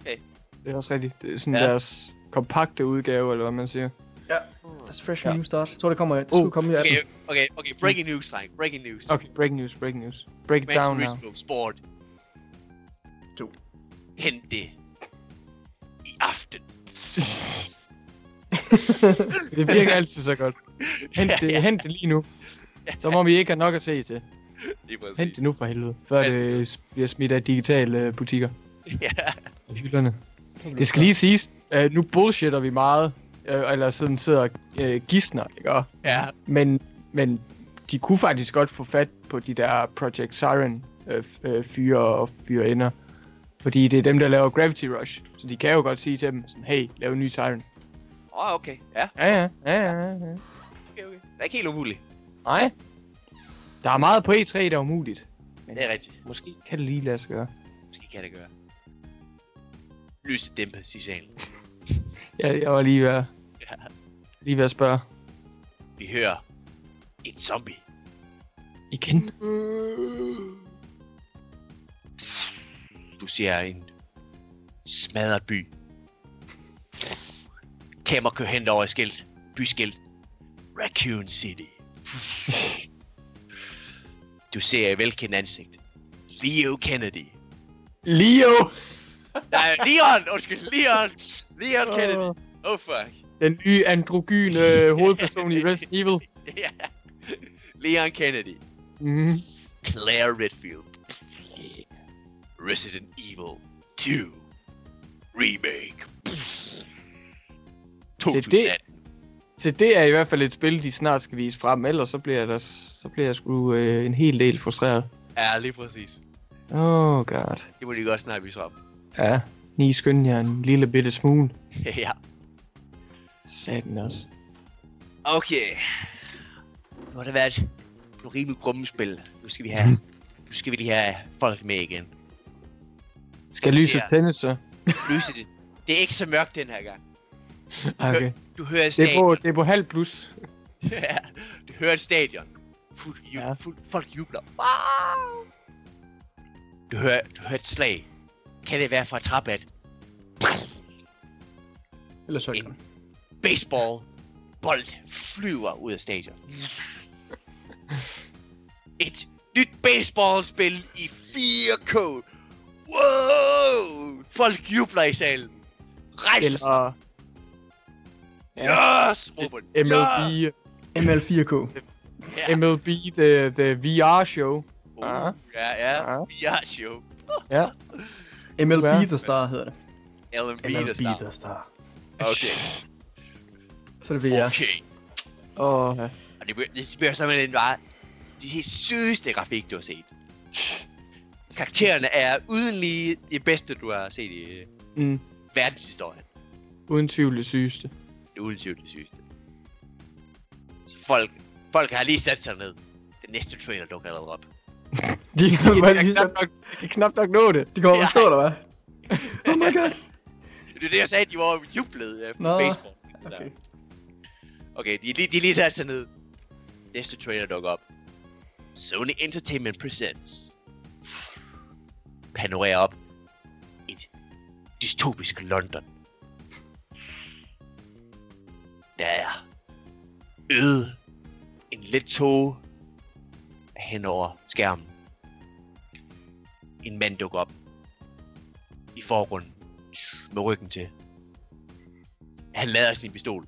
Okay. Det er også rigtigt. Det er sådan Ja. ja. deres kompakte udgave, eller hvad man siger. That's fresh Ja. ja. new start. Jeg tror, det kommer, det skulle Oh, komme i 18. Okay, okay, okay. Breaking news, Frank. Breaking news. Okay, breaking news, breaking news. Break it down now. Sport. To. Hent det. I aften. (laughs) Det virker altid så godt. Hent (laughs) det, hent det lige nu. Så må vi ikke have nok at se til. (laughs) Lige præcis. Hent det nu for helvede, før Hent det bliver smidt af digitale øh, butikker ja. og hylderne. Det skal lige siges, uh, nu bullshitter vi meget, uh, eller sådan sidder uh, gidsner, ikke? Og- ja. Men, men de kunne faktisk godt få fat på de der Project Siren øh, øh, fyre og fyre ender. Fordi det er dem, der laver Gravity Rush. Så de kan jo godt sige til dem, sådan, hey, lav en ny Siren. Åh, oh, okay. Ja, Ja, ja, ja, ja, ja. okay, okay. Det er ikke helt umuligt. Nej. Der er meget på E3, der er umuligt. Det er rigtigt. Måske kan det lige lade sig gøre. Måske kan det gøre. Lyset dæmpes i salen. (laughs) Jeg, jeg var lige ved, Ja. lige ved at spørge. Vi hører en zombie. Igen? Du ser en smadret by. Kamera kører hen over et skilt. Byskilt. Raccoon City. (laughs) Du ser et velkendt ansigt. Leo Kennedy. Leo! Nej, Leon! Undskyld, Leon! Leon Kennedy. Oh fuck. Den nye androgyne (laughs) hovedperson i Resident Evil. Ja. Leon Kennedy. Mm. Claire Redfield. Resident Evil 2 Remake. 2018. Så det er i hvert fald et spil, de snart skal vise frem, ellers så bliver, der, så bliver jeg sgu øh, en hel del frustreret. Ja, lige præcis. Oh god. Det må de godt snart vise op. Ja, ni skynd jer en lille bitte smule. (laughs) ja. Satan også. Okay. Nu har det været nogle rimelig grumme spil. Nu skal vi have... (laughs) nu skal vi lige have folk med igen. Skal lyset tændes så? Lyse det. Det er ikke så mørkt den her gang. (laughs) Okay. Du hører et Det er, på, stadion. det er på halv plus. (laughs) Ja, du hører et stadion. Fuld, ju- Ja. fuld, folk jubler. Wow! Du hører, du hører et slag. Kan det være fra trappat? Eller shotgun. Baseball. Bold flyver ud af stadion. Et nyt baseballspil i 4K. Wow! Folk jubler i salen. Rejser sig. Eller Yes! de. MLB, ML 4K. Ja. MLB the, the VR show. Uh, Ja. ja, ja. Ja. VR show. Ja. MLB Ja. The Star hedder det. LMB, der MLB starter. The Star. Okay. (laughs) Så er det VR. Okay. Åh, ja. Og det bliver, det bliver simpelthen bare de helt sygeste grafik, du har set. Karaktererne er uden lige det bedste, du har set i øh, Mm, verdenshistorien. uden tvivl det sygeste. Det er uden tvivl det sygeste. Så folk, folk har lige sat sig ned. Den næste trailer dukker allerede op. (laughs) De, de, de, kan lige knap nok, de kan knap nok nå det. De kommer Ja. ja. stå, eller hvad? Oh my god. Det er det, jeg sagde, de var jublet af Nå. baseball. Okay. Okay, de, er lige- de er lige sat sig ned. Næste trailer dukker op. Sony Entertainment Presents. Panorerer op. Et dystopisk London. Der er øde en let tog hen over skærmen. En mand dukker op. I forgrunden. Med ryggen til. Han lader sin pistol.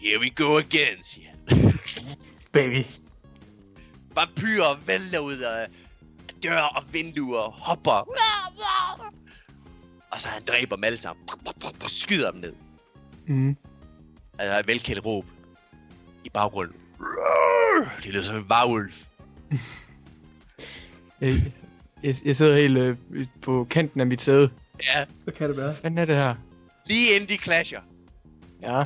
Here we go again, siger han. Baby. Vampyrer vælter ud af døre og vinduer, hopper. Og så han dræber dem alle sammen. Skyder dem ned. Mm. Altså et velkendt råb. I baggrunden. Det lyder som en varulv. (laughs) Jeg, jeg, jeg sidder helt øh, på kanten af mit sæde. Ja, Så kan det være. Hvad er det her? lige inden de clasher. Ja.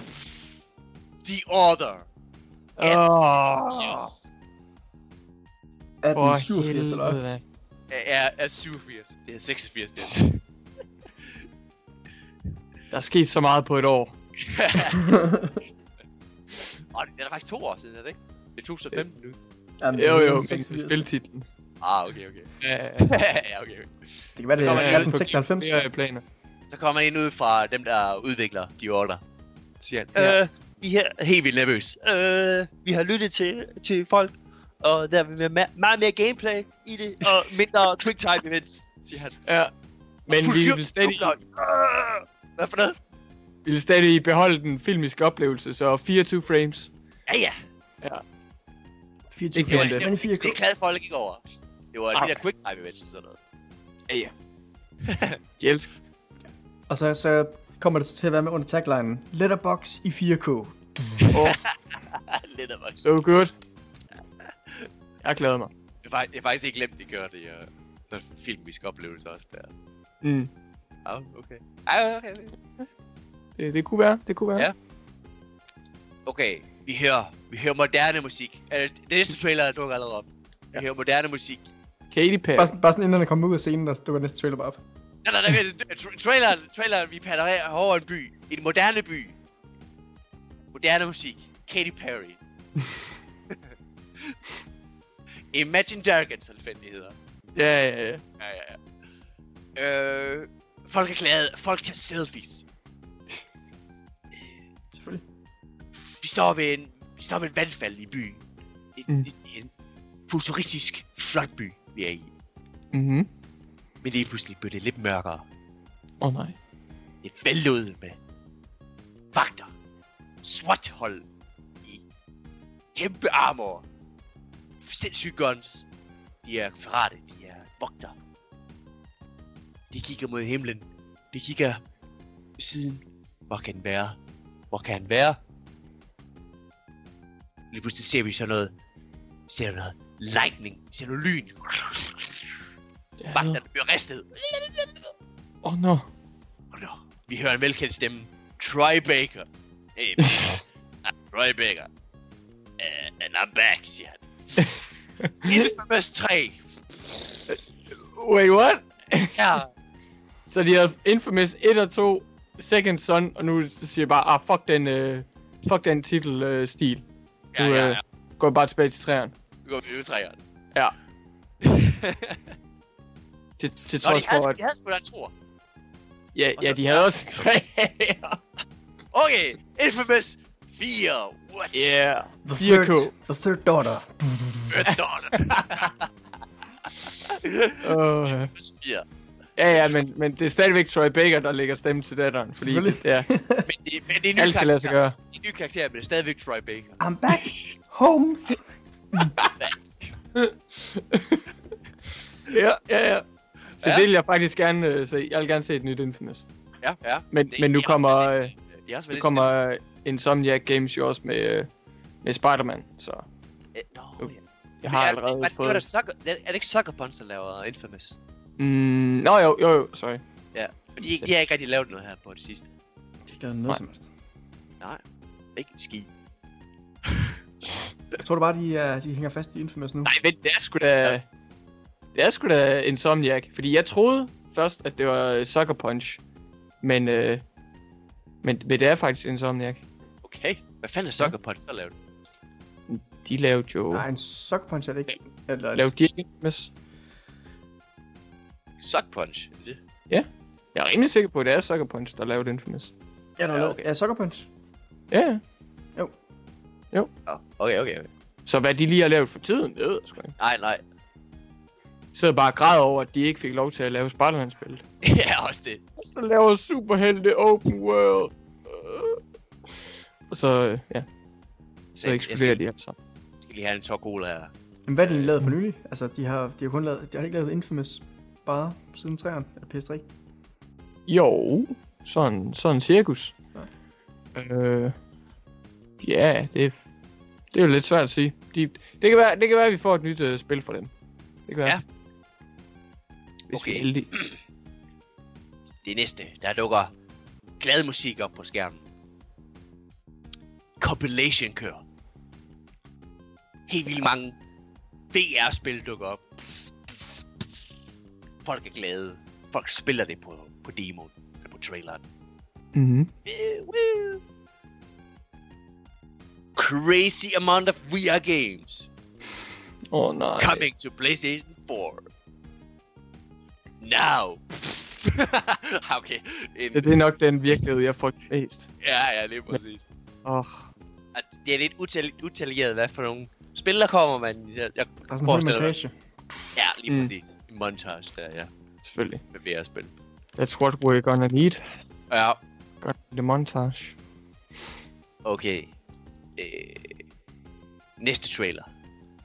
The Order. Åh, Yes. for 1887, eller hvad? Er, er 87. Det er 86, det er. (laughs) Der er sket så meget på et år. (laughs) Og det er faktisk to år siden, er det ikke? Det er 2015 nu. Jamen, Jo, det er jo, men 86. spiltitlen. Ah, okay, okay. Ja, (laughs) ja, okay, okay. Det kan være, det kommer er jeg altså på 1896. flere planer. Så kommer han ind ud fra dem, der udvikler de order. Siger han, Ja. øh, vi er helt vildt nervøs. Øh, vi har lyttet til, til folk, og der er ma- meget mere gameplay i det, og mindre (laughs) quick time events, siger han. Ja. Men vi vil stadig, Øh, Hvad for noget? vi vil stadig beholde den filmiske oplevelse, så 24 frames. Ja, ja. 24 Det frames, det. men i Det er 4K. glad for, at det gik over. Det var Ah. de der quick time events og sådan noget. Ja, ja. (laughs) De elsker. Og så, så kommer det så til at være med under taglinen. Letterbox i 4K. Oh, voksen. so good. Jeg glæder mig. Jeg har faktisk ikke glemt, de gør det i uh, den filmiske oplevelse også der. Mm. Ja, okay. Ja, okay. Det, det kunne være, det kunne være. Ja. Okay, vi hører, vi hører moderne musik. Uh, det næste trailer er dukker allerede op. Vi Ja. hører moderne musik. Katy Perry. Bare, sådan- bare sådan inden han kommer ud af scenen, der dukker næste trailer bare op. Nej, nej, nej, nej, tra- traileren, traileren, vi panererer over en by. En moderne by. Moderne musik. Katy Perry. (laughs) Imagine Dragons, det hedder. Ja, ja, ja. Ja, ja, ja. Øh, folk er glade. Folk tager selfies. (laughs) Selvfølgelig. Vi står ved en, vi står ved et vandfald i byen. En, Mm. mm. en, en futuristisk flot by, vi er i. Mhm. Men lige pludselig blev det lidt mørkere. Åh oh, nej. Et vældet med vagter. SWAT-hold i kæmpe armor. Sindssyge guns. De er karate, de er vogter. De kigger mod himlen. De kigger siden. Hvor kan den være? Hvor kan han være? Lige pludselig ser vi så noget. Ser du noget lightning? Ser du lyn? Vagterne bliver ristet. Åh oh, no. Oh no. Vi hører en velkendt stemme. Troy Baker. Hey, I'm (laughs) Troy Baker. Uh, and I'm back, siger han. (laughs) Infamous 3. Wait, what? Ja. Så de har Infamous 1 og 2, Second Son, og nu siger jeg bare, ah, fuck den, øh, fuck den titelstil. Øh, stil. Ja, Du, ja, øh, ja. Går bare tilbage til træerne. Nu går vi i træerne. Ja. (laughs) Til, til Nå, de trods havde, for, at... de havde sgu da en. Ja, og ja, så- de havde også tre. (laughs) Okay, Infamous 4. What? yeah. The 4K. third, the third daughter. Good daughter. (laughs) Uh, Infamous 4. ja, ja, men, men det er stadigvæk Troy Baker, der lægger stemme til datteren. Fordi det, ja, (laughs) Men det, men det er en ny alt kan lade sig karakter. gøre. Det er en ny karakter, men det er stadigvæk Troy Baker. I'm back. Holmes. (laughs) Ja, ja, ja. Så Ja. det vil jeg faktisk gerne øh, se. Jeg vil gerne se et nyt Infamous. Ja, ja. Men, Det- men nu det er kommer, øh, Det er nu kommer øh, Insomniac Games jo også med, øh, med Spider-Man. Så. Øh, Nå, ja. jeg har Det er- allerede det var fået... Sucker, er det ikke Sucker Punch, der laver Infamous? Mm, nå jo, jo, jo, sorry. Ja, de, de har ikke rigtig lavet noget her på det sidste. Det er ikke lavet noget Nej. som helst. Nej, ikke ski. Jeg tror du bare, de, er, de hænger fast i Infamous nu. Nej, vent, det er sgu da... Det er sgu da Insomniac. Fordi jeg troede først, at det var Sucker Punch. Men, øh, men, men det er faktisk Insomniac. Okay, hvad fanden er Sucker Punch så lavet? De lavede jo... Nej, en sucker punch er det ikke. Eller, Lavede de ikke Infamous? Sucker Punch, er det? Jeg er rimelig sikker på, at det er Sucker Punch, der lavede Infamous. Ja, der er Ja, lavet- okay. ja, sucker punch. Ja, ja. Oh, okay, okay, okay. Så hvad de lige har lavet for tiden, det ved jeg sgu ikke. Nej, nej. Jeg sidder bare og græder over, at de ikke fik lov til at lave Spider-Man-spillet. (laughs) ja, også det. Så laver superhelte open world. Øh. Og så, øh, ja, så jeg eksploderer de altså. skal lige have en tår cola her. Men hvad er det, de lavet for nylig? Altså, de har, de har kun lavet, de har ikke lavet Infamous bare siden 3'eren, eller PS3. Jo, sådan, sådan cirkus. Øh, ja, det, det er jo lidt svært at sige. De, det, kan være, det kan være, at vi får et nyt uh, spil fra dem. Det kan være. Ja. Hvis vi er Okay. heldige. (clears throat) Det næste, der dukker glad musik op på skærmen. Compilation kører. Helt vildt mange VR-spil dukker op. Folk er glade. Folk spiller det på, på demoen, eller på traileren. Mm-hmm. Woo, woo. Crazy amount of VR games oh, nej. coming to PlayStation 4. Now. (laughs) okay. En, Det, det er nok den virkelighed, jeg frygter mest. ja, ja, er præcis. Åh, oh, At det er lidt utal- utalieret, hvad for nogle spil, der kommer, men jeg, jeg Der er sådan en montage. Ja, lige Mm. præcis. En montage der, ja. selvfølgelig. Med VR-spil. That's what we're gonna need. Ja, Got the montage. okay. Øh, næste trailer.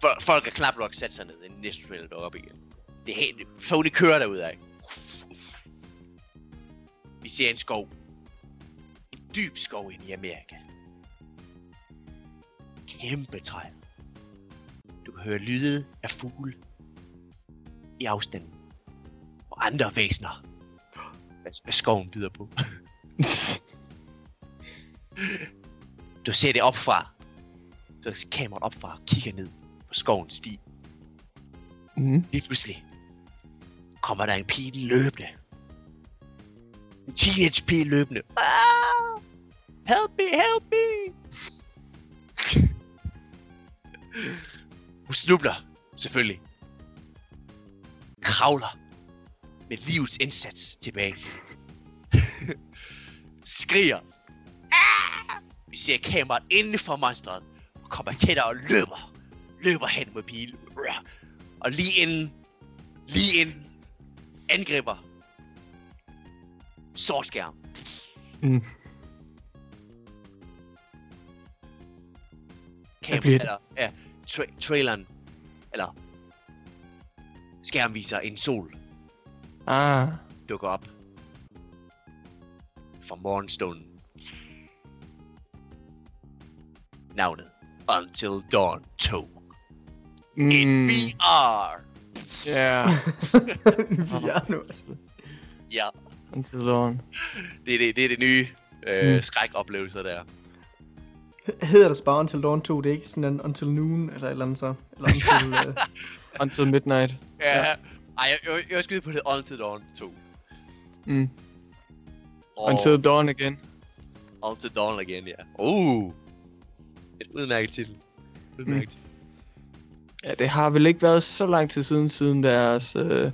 For, folk er knap nok sat sig ned, inden næste trailer dukker op igen. Det er helt... Sony kører derudad. Vi ser en skov. En dyb skov ind i Amerika. Kæmpe træer. Du kan høre lyde af fugle i afstanden. Og andre væsener. Hvad, hvad skoven byder på. (laughs) Du ser det opfra. Så kameraet opfra og kigger ned på skovens sti. mm. Lige pludselig kommer der en pige løbende. En teenage pige løbende. Ah! Help me, help me! (laughs) Hun snubler, selvfølgelig. Kravler med livets indsats tilbage. (laughs) Skriger. Ah! Vi ser kameraet inden for monstret. Og kommer tættere og løber. Løber hen mod pigen. Og lige inden, lige inden, angriber sortskærm. Mm. Kamera, eller, ja, tra- traileren, eller skærm viser en sol Ah, dukker op fra morgenstunden. Navnet Until Dawn 2. In mm, VR! yeah, (laughs) Vi er nu. altså. Ja, until dawn. det er det, det, er det nye øh, Mm. skrækoplevelser der. Hedder det bare Until Dawn 2? Det er ikke sådan en Until Noon, eller et eller andet så? Eller Until... uh... (laughs) Until midnight. Ja. Ej, jeg, jeg, jeg skyde på det Until Dawn 2. Mm. Og Until dawn again. Until Dawn igen, ja. Uh! Et udmærket titel. Udmærket titel. Ja, det har vel ikke været så lang tid siden, siden deres øh,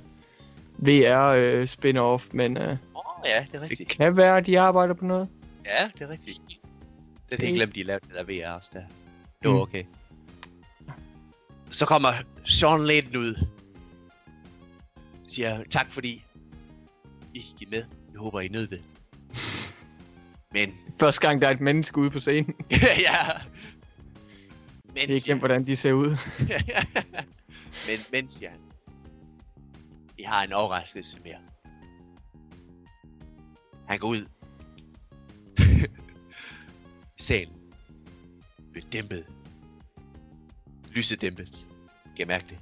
VR øh, spin-off, men øh, Åh, oh, ja, det er det rigtigt. kan være, at de arbejder på noget. Ja, det er rigtigt. Det er Det- ikke glemt, de lavede det der VR også der. Det var Mm. okay. Så kommer Sean Layden ud. Siger tak fordi I gik med. Jeg håber I nød det. (laughs) Men, Første gang, der er et menneske ude på scenen. (laughs) ja. Men, Det er ikke hvordan de ser ud. (laughs) men, men, siger han. Vi har en overraskelse mere. Han går ud. Salen. Bliver dæmpet. Lyset dæmpet. Kan jeg mærke det?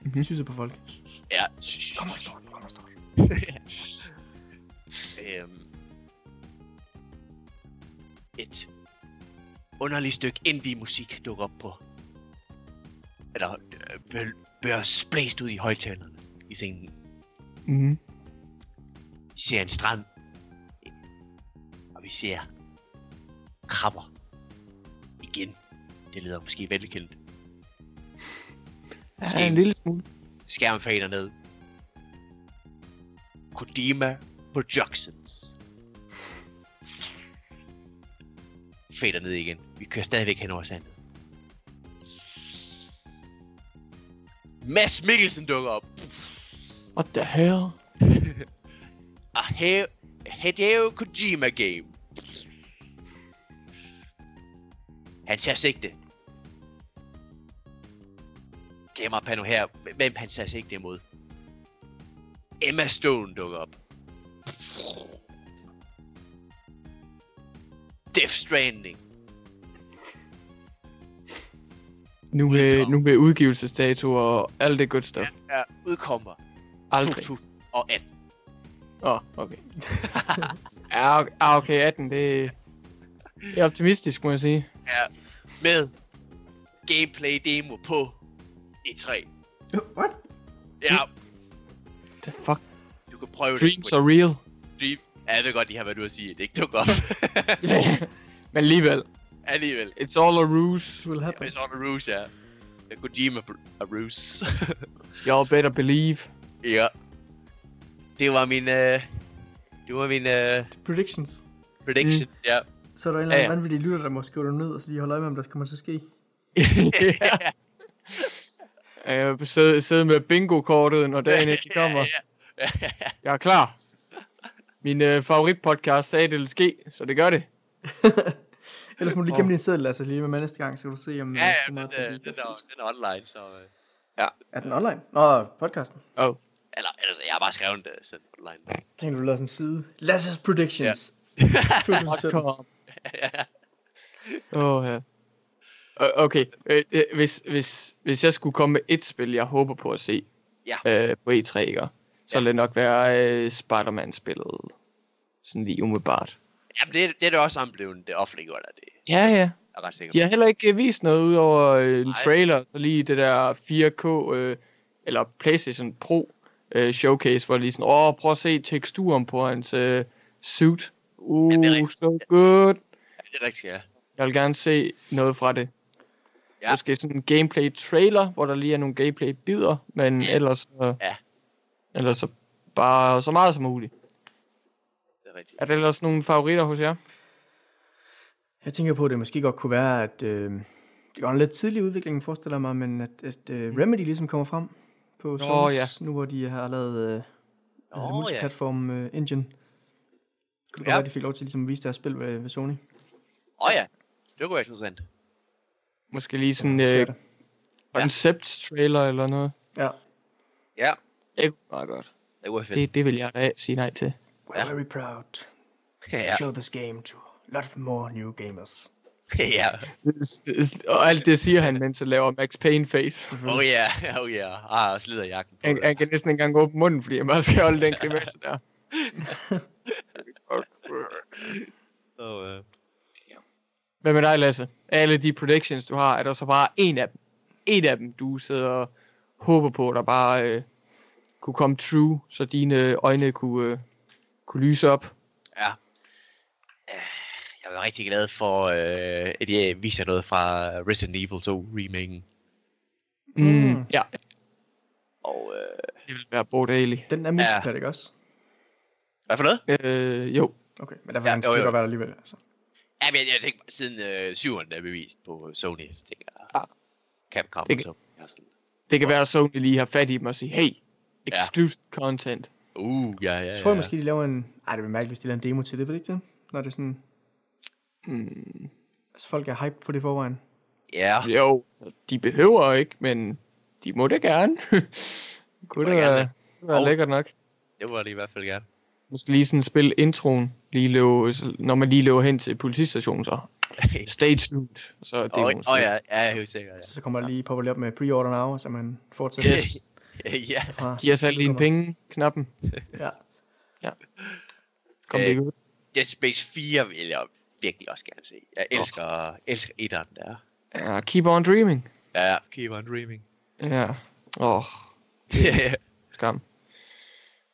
Vi synes på folk. Ja. Kom og stå, kom og stå. (laughs) øhm, et underligt stykke indie-musik dukker op på. Eller øh, bør, blæst ud i højtalerne i scenen. Mm. Vi ser en strand. Og vi ser krabber. Igen. Det lyder måske velkendt. Ja, en lille smule. Skærmen fader ned. Kodima Productions. Fader ned igen. Vi kører stadigvæk hen over sandet. Mads Mikkelsen dukker op. What the hell? (laughs) A He- Hideo Kojima game. Han tager sigte. Kamerapanel her. Hvem han tager sigte imod? Emma Stone dukker op. Death Stranding. Nu med, nu med udgivelsesdato og alt det good stuff. Ja, udkommer Aldrig. 2018. Åh, oh, okay. (laughs) ja, okay, ah, okay, 18, det, det er optimistisk, må jeg sige. Ja, med gameplay demo på E3. What? Ja, The fuck? du kan prøve Dreams det. are real. Dream. Ja, jeg ved godt, de har været ude at sige, at det ikke dukker op. (laughs) Men alligevel, Alligevel. it's all a ruse. will happen. It's on a ruse, ja. Er Kojima a ruse. (laughs) Y'all better believe. ja. det var min, øh, det var min øh, Predictions. predictions, mm. ja. Så er der en eller anden Ja, ja. vanvittig lytter, der må skrive det ned, og så lige holde øje med, om der kommer til at ske. (laughs) ja. Jeg sidde, sidde med bingo-kortet, når dagen ikke (laughs) kommer. Jeg er klar. Min øh, favoritpodcast sagde, det ville ske, så det gør det. (laughs) Ellers må du lige gemme din seddel, altså lige med mig næste gang, så kan du se, om... Ja, ja, øh, den, hvor den, meget den, det den, er, den er online, så... Øh, Er den online? Nå, podcasten. Oh. eller, altså, jeg har bare skrevet det selv online. Tænker du, du lavede sådan en side. Lasses Predictions. 2017. (laughs) Åh, oh, ja. Okay, øh, øh, hvis, hvis, hvis jeg skulle komme med et spil, jeg håber på at se Ja. øh, på E3, ikke? så Ja. vil det nok være øh, Spider-Man-spillet. Sådan lige umiddelbart. Jamen, det, det er da også blevet det offentliggjort, er det Ja, ja. er jeg ret sikker De har heller ikke øh, vist noget ud over øh, en trailer, så lige det der 4K, øh, eller PlayStation Pro øh, showcase, hvor lige sådan, åh, prøv at se teksturen på hans øh, suit. Uh, det er rigtigt. so good. Det er rigtigt, ja. Jeg vil gerne se noget fra det. Ja. Ja. Måske sådan en gameplay trailer, hvor der lige er nogle gameplay bidder, men ellers, så, Ja. ellers så bare så meget som muligt. Det er rigtigt. Er der ellers nogle favoritter hos jer? Jeg tænker på, at det måske godt kunne være, at øh, det går en lidt tidlig udvikling, forestiller mig, men at, at øh, Remedy ligesom kommer frem på Souls, ja. nu hvor de har lavet øh, oh, multiplatform øh, engine. Kunne det Ja. godt være, at de fik lov til ligesom, at vise deres spil ved, ved Sony? Åh oh, ja, det kunne være interessant. Måske lige sådan en øh, concept trailer eller noget? Ja. Ja, Det kunne være godt. det kunne fedt. Det, det vil jeg da sige nej til. We're very proud to Ja, show this game to a lot more new gamers. (laughs) ja. Og alt det siger han, mens han laver Max Payne face. Oh ja, oh ja. Ah, slider jakken på. Han, han kan næsten ikke engang åbne munden, fordi han bare skal holde den grimasse der. (laughs) Så, øh, Hvad med dig, Lasse? Alle de predictions, du har, er der så bare en af dem? En af dem, du sidder og håber på, der bare øh, kunne komme true, så dine øjne kunne, øh, kunne lyse op. ja. Jeg var rigtig glad for, øh, at de viser noget fra Resident Evil 2 remaken. Mm. Mm. Ja, Og, øh, det vil være Bo Daly. Den er multiplayer, ikke også? hvad for noget? Øh, jo. Okay, men der Ja, var en jo, jo. være der alligevel. Altså. Ja, men jeg, jeg tænker, siden øh, 7'eren er bevist på Sony, så tænker jeg, Ja. Capcom Det og så. Ja, sådan. Det kan være, at Sony lige har fat i dem og sige, hey, exclusive content. Uh, ja, ja, ja. Jeg tror jeg måske, de laver en... Ej, det vil mærkeligt, hvis de laver en demo til det, ved ikke det? Når det er sådan... Mm. Altså, folk er hype på det forvejen. Ja, Jo, de behøver ikke, men de må det gerne. (laughs) Kunne det være, det. det være Og- lækkert nok. det var det i hvert fald gerne. Måske lige sådan spille introen, lige løbe, når man lige løber hen til politistationen, så (laughs) stay tuned. Så er det måske- oh, ja, ja, helt sikkert, ja. Så, så kommer der lige op med pre-order now, så man fortsætter (laughs) Yes. ja, fra... Giv os alle dine penge, knappen. Ja. Kom Øh, det ud. Dead Space 4 vil jeg virkelig også gerne se. Jeg elsker, oh. elsker etteren der. Ja, keep on dreaming. Ja, keep on dreaming. Ja. Åh, oh, (laughs) skam.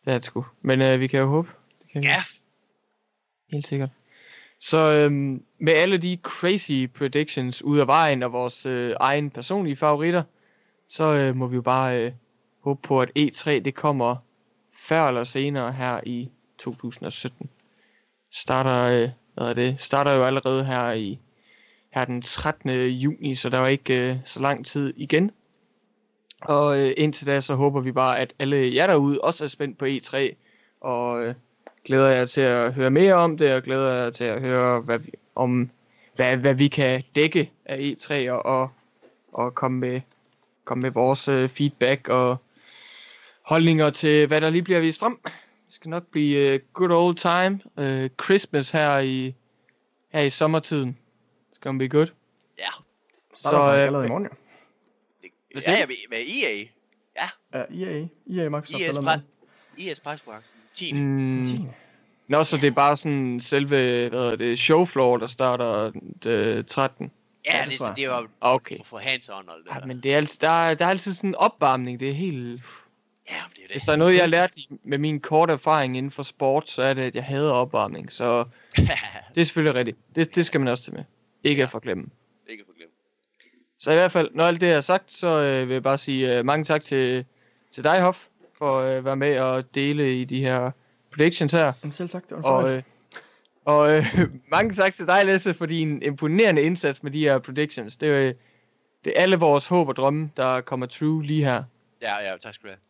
Det er det sgu. Men øh, vi kan jo håbe. Det kan vi. Helt sikkert. Så øhm, med alle de crazy predictions ud af vejen og vores øh, egen personlige favoritter, så øh, må vi jo bare øh, håbe på, at E3 det kommer før eller senere her i 2017. Starter, øh, hvad er det? Starter jo allerede her i her den 13. juni, så der er ikke øh, så lang tid igen. Og øh, indtil da, så håber vi bare, at alle jer derude også er spændt på E3, og øh, glæder jer til at høre mere om det, og glæder jer til at høre hvad vi, om, hvad, hvad vi kan dække af E3, og, og, og komme, med, komme med vores øh, feedback og holdninger til, hvad der lige bliver vist frem. Det skal nok blive øh, good old time. Øh, Christmas her i, her i sommertiden. It's gonna be good. ja. Starter Så, faktisk øh, allerede i morgen, jo. Det, ja, ja, med, med EA. Ja, EA. EA Microsoft EA's, EA's pressekonference. 10. Mm, med. 10. Nå, så det er bare sådan selve, hvad det, showfloor, der starter den 13. Ja, Ja, det, det det, jeg. det var Okay. for hands-on og det Ja, der. men det er altid, der, er, der er altid sådan en opvarmning. Det er helt... Ja, men det er Hvis det. der er noget, jeg har lært i- med min korte erfaring inden for sport, så er det, at jeg hader opvarmning. Så (laughs) det er selvfølgelig rigtigt. Det, det skal man også til med. Ikke at forglemme. Ikke for glemme. Så i hvert fald, når alt det er sagt, så øh, vil jeg bare sige øh, mange tak til, til dig, Hoff, for at øh, være med og dele i de her predictions her. Men selv sagt, det var en Og, øh, og øh, (laughs) mange tak til dig, Lasse, for din imponerende indsats med de her predictions. Det er, øh, det er alle vores håb og drømme, der kommer true lige her. Ja, ja, tak skal du have.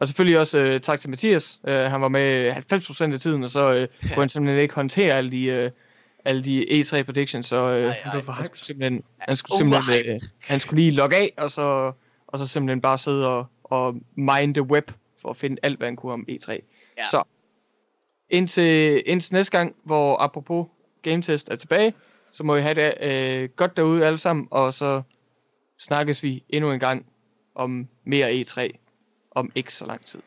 Og selvfølgelig også øh, tak til Mathias. Øh, han var med 90% af tiden, og så øh, kunne han simpelthen ikke håndtere alle de, øh, alle de E3 predictions. Så øh, Ej, Han for han hyped. skulle simpelthen, han skulle simpelthen øh, han skulle lige logge af, og så, og så simpelthen bare sidde og, og mine the web, for at finde alt, hvad han kunne om E3. Ja. Så indtil, indtil næste gang, hvor apropos game test er tilbage, så må I have det øh, godt derude alle sammen, og så snakkes vi endnu en gang om mere E3 om ikke så lang tid.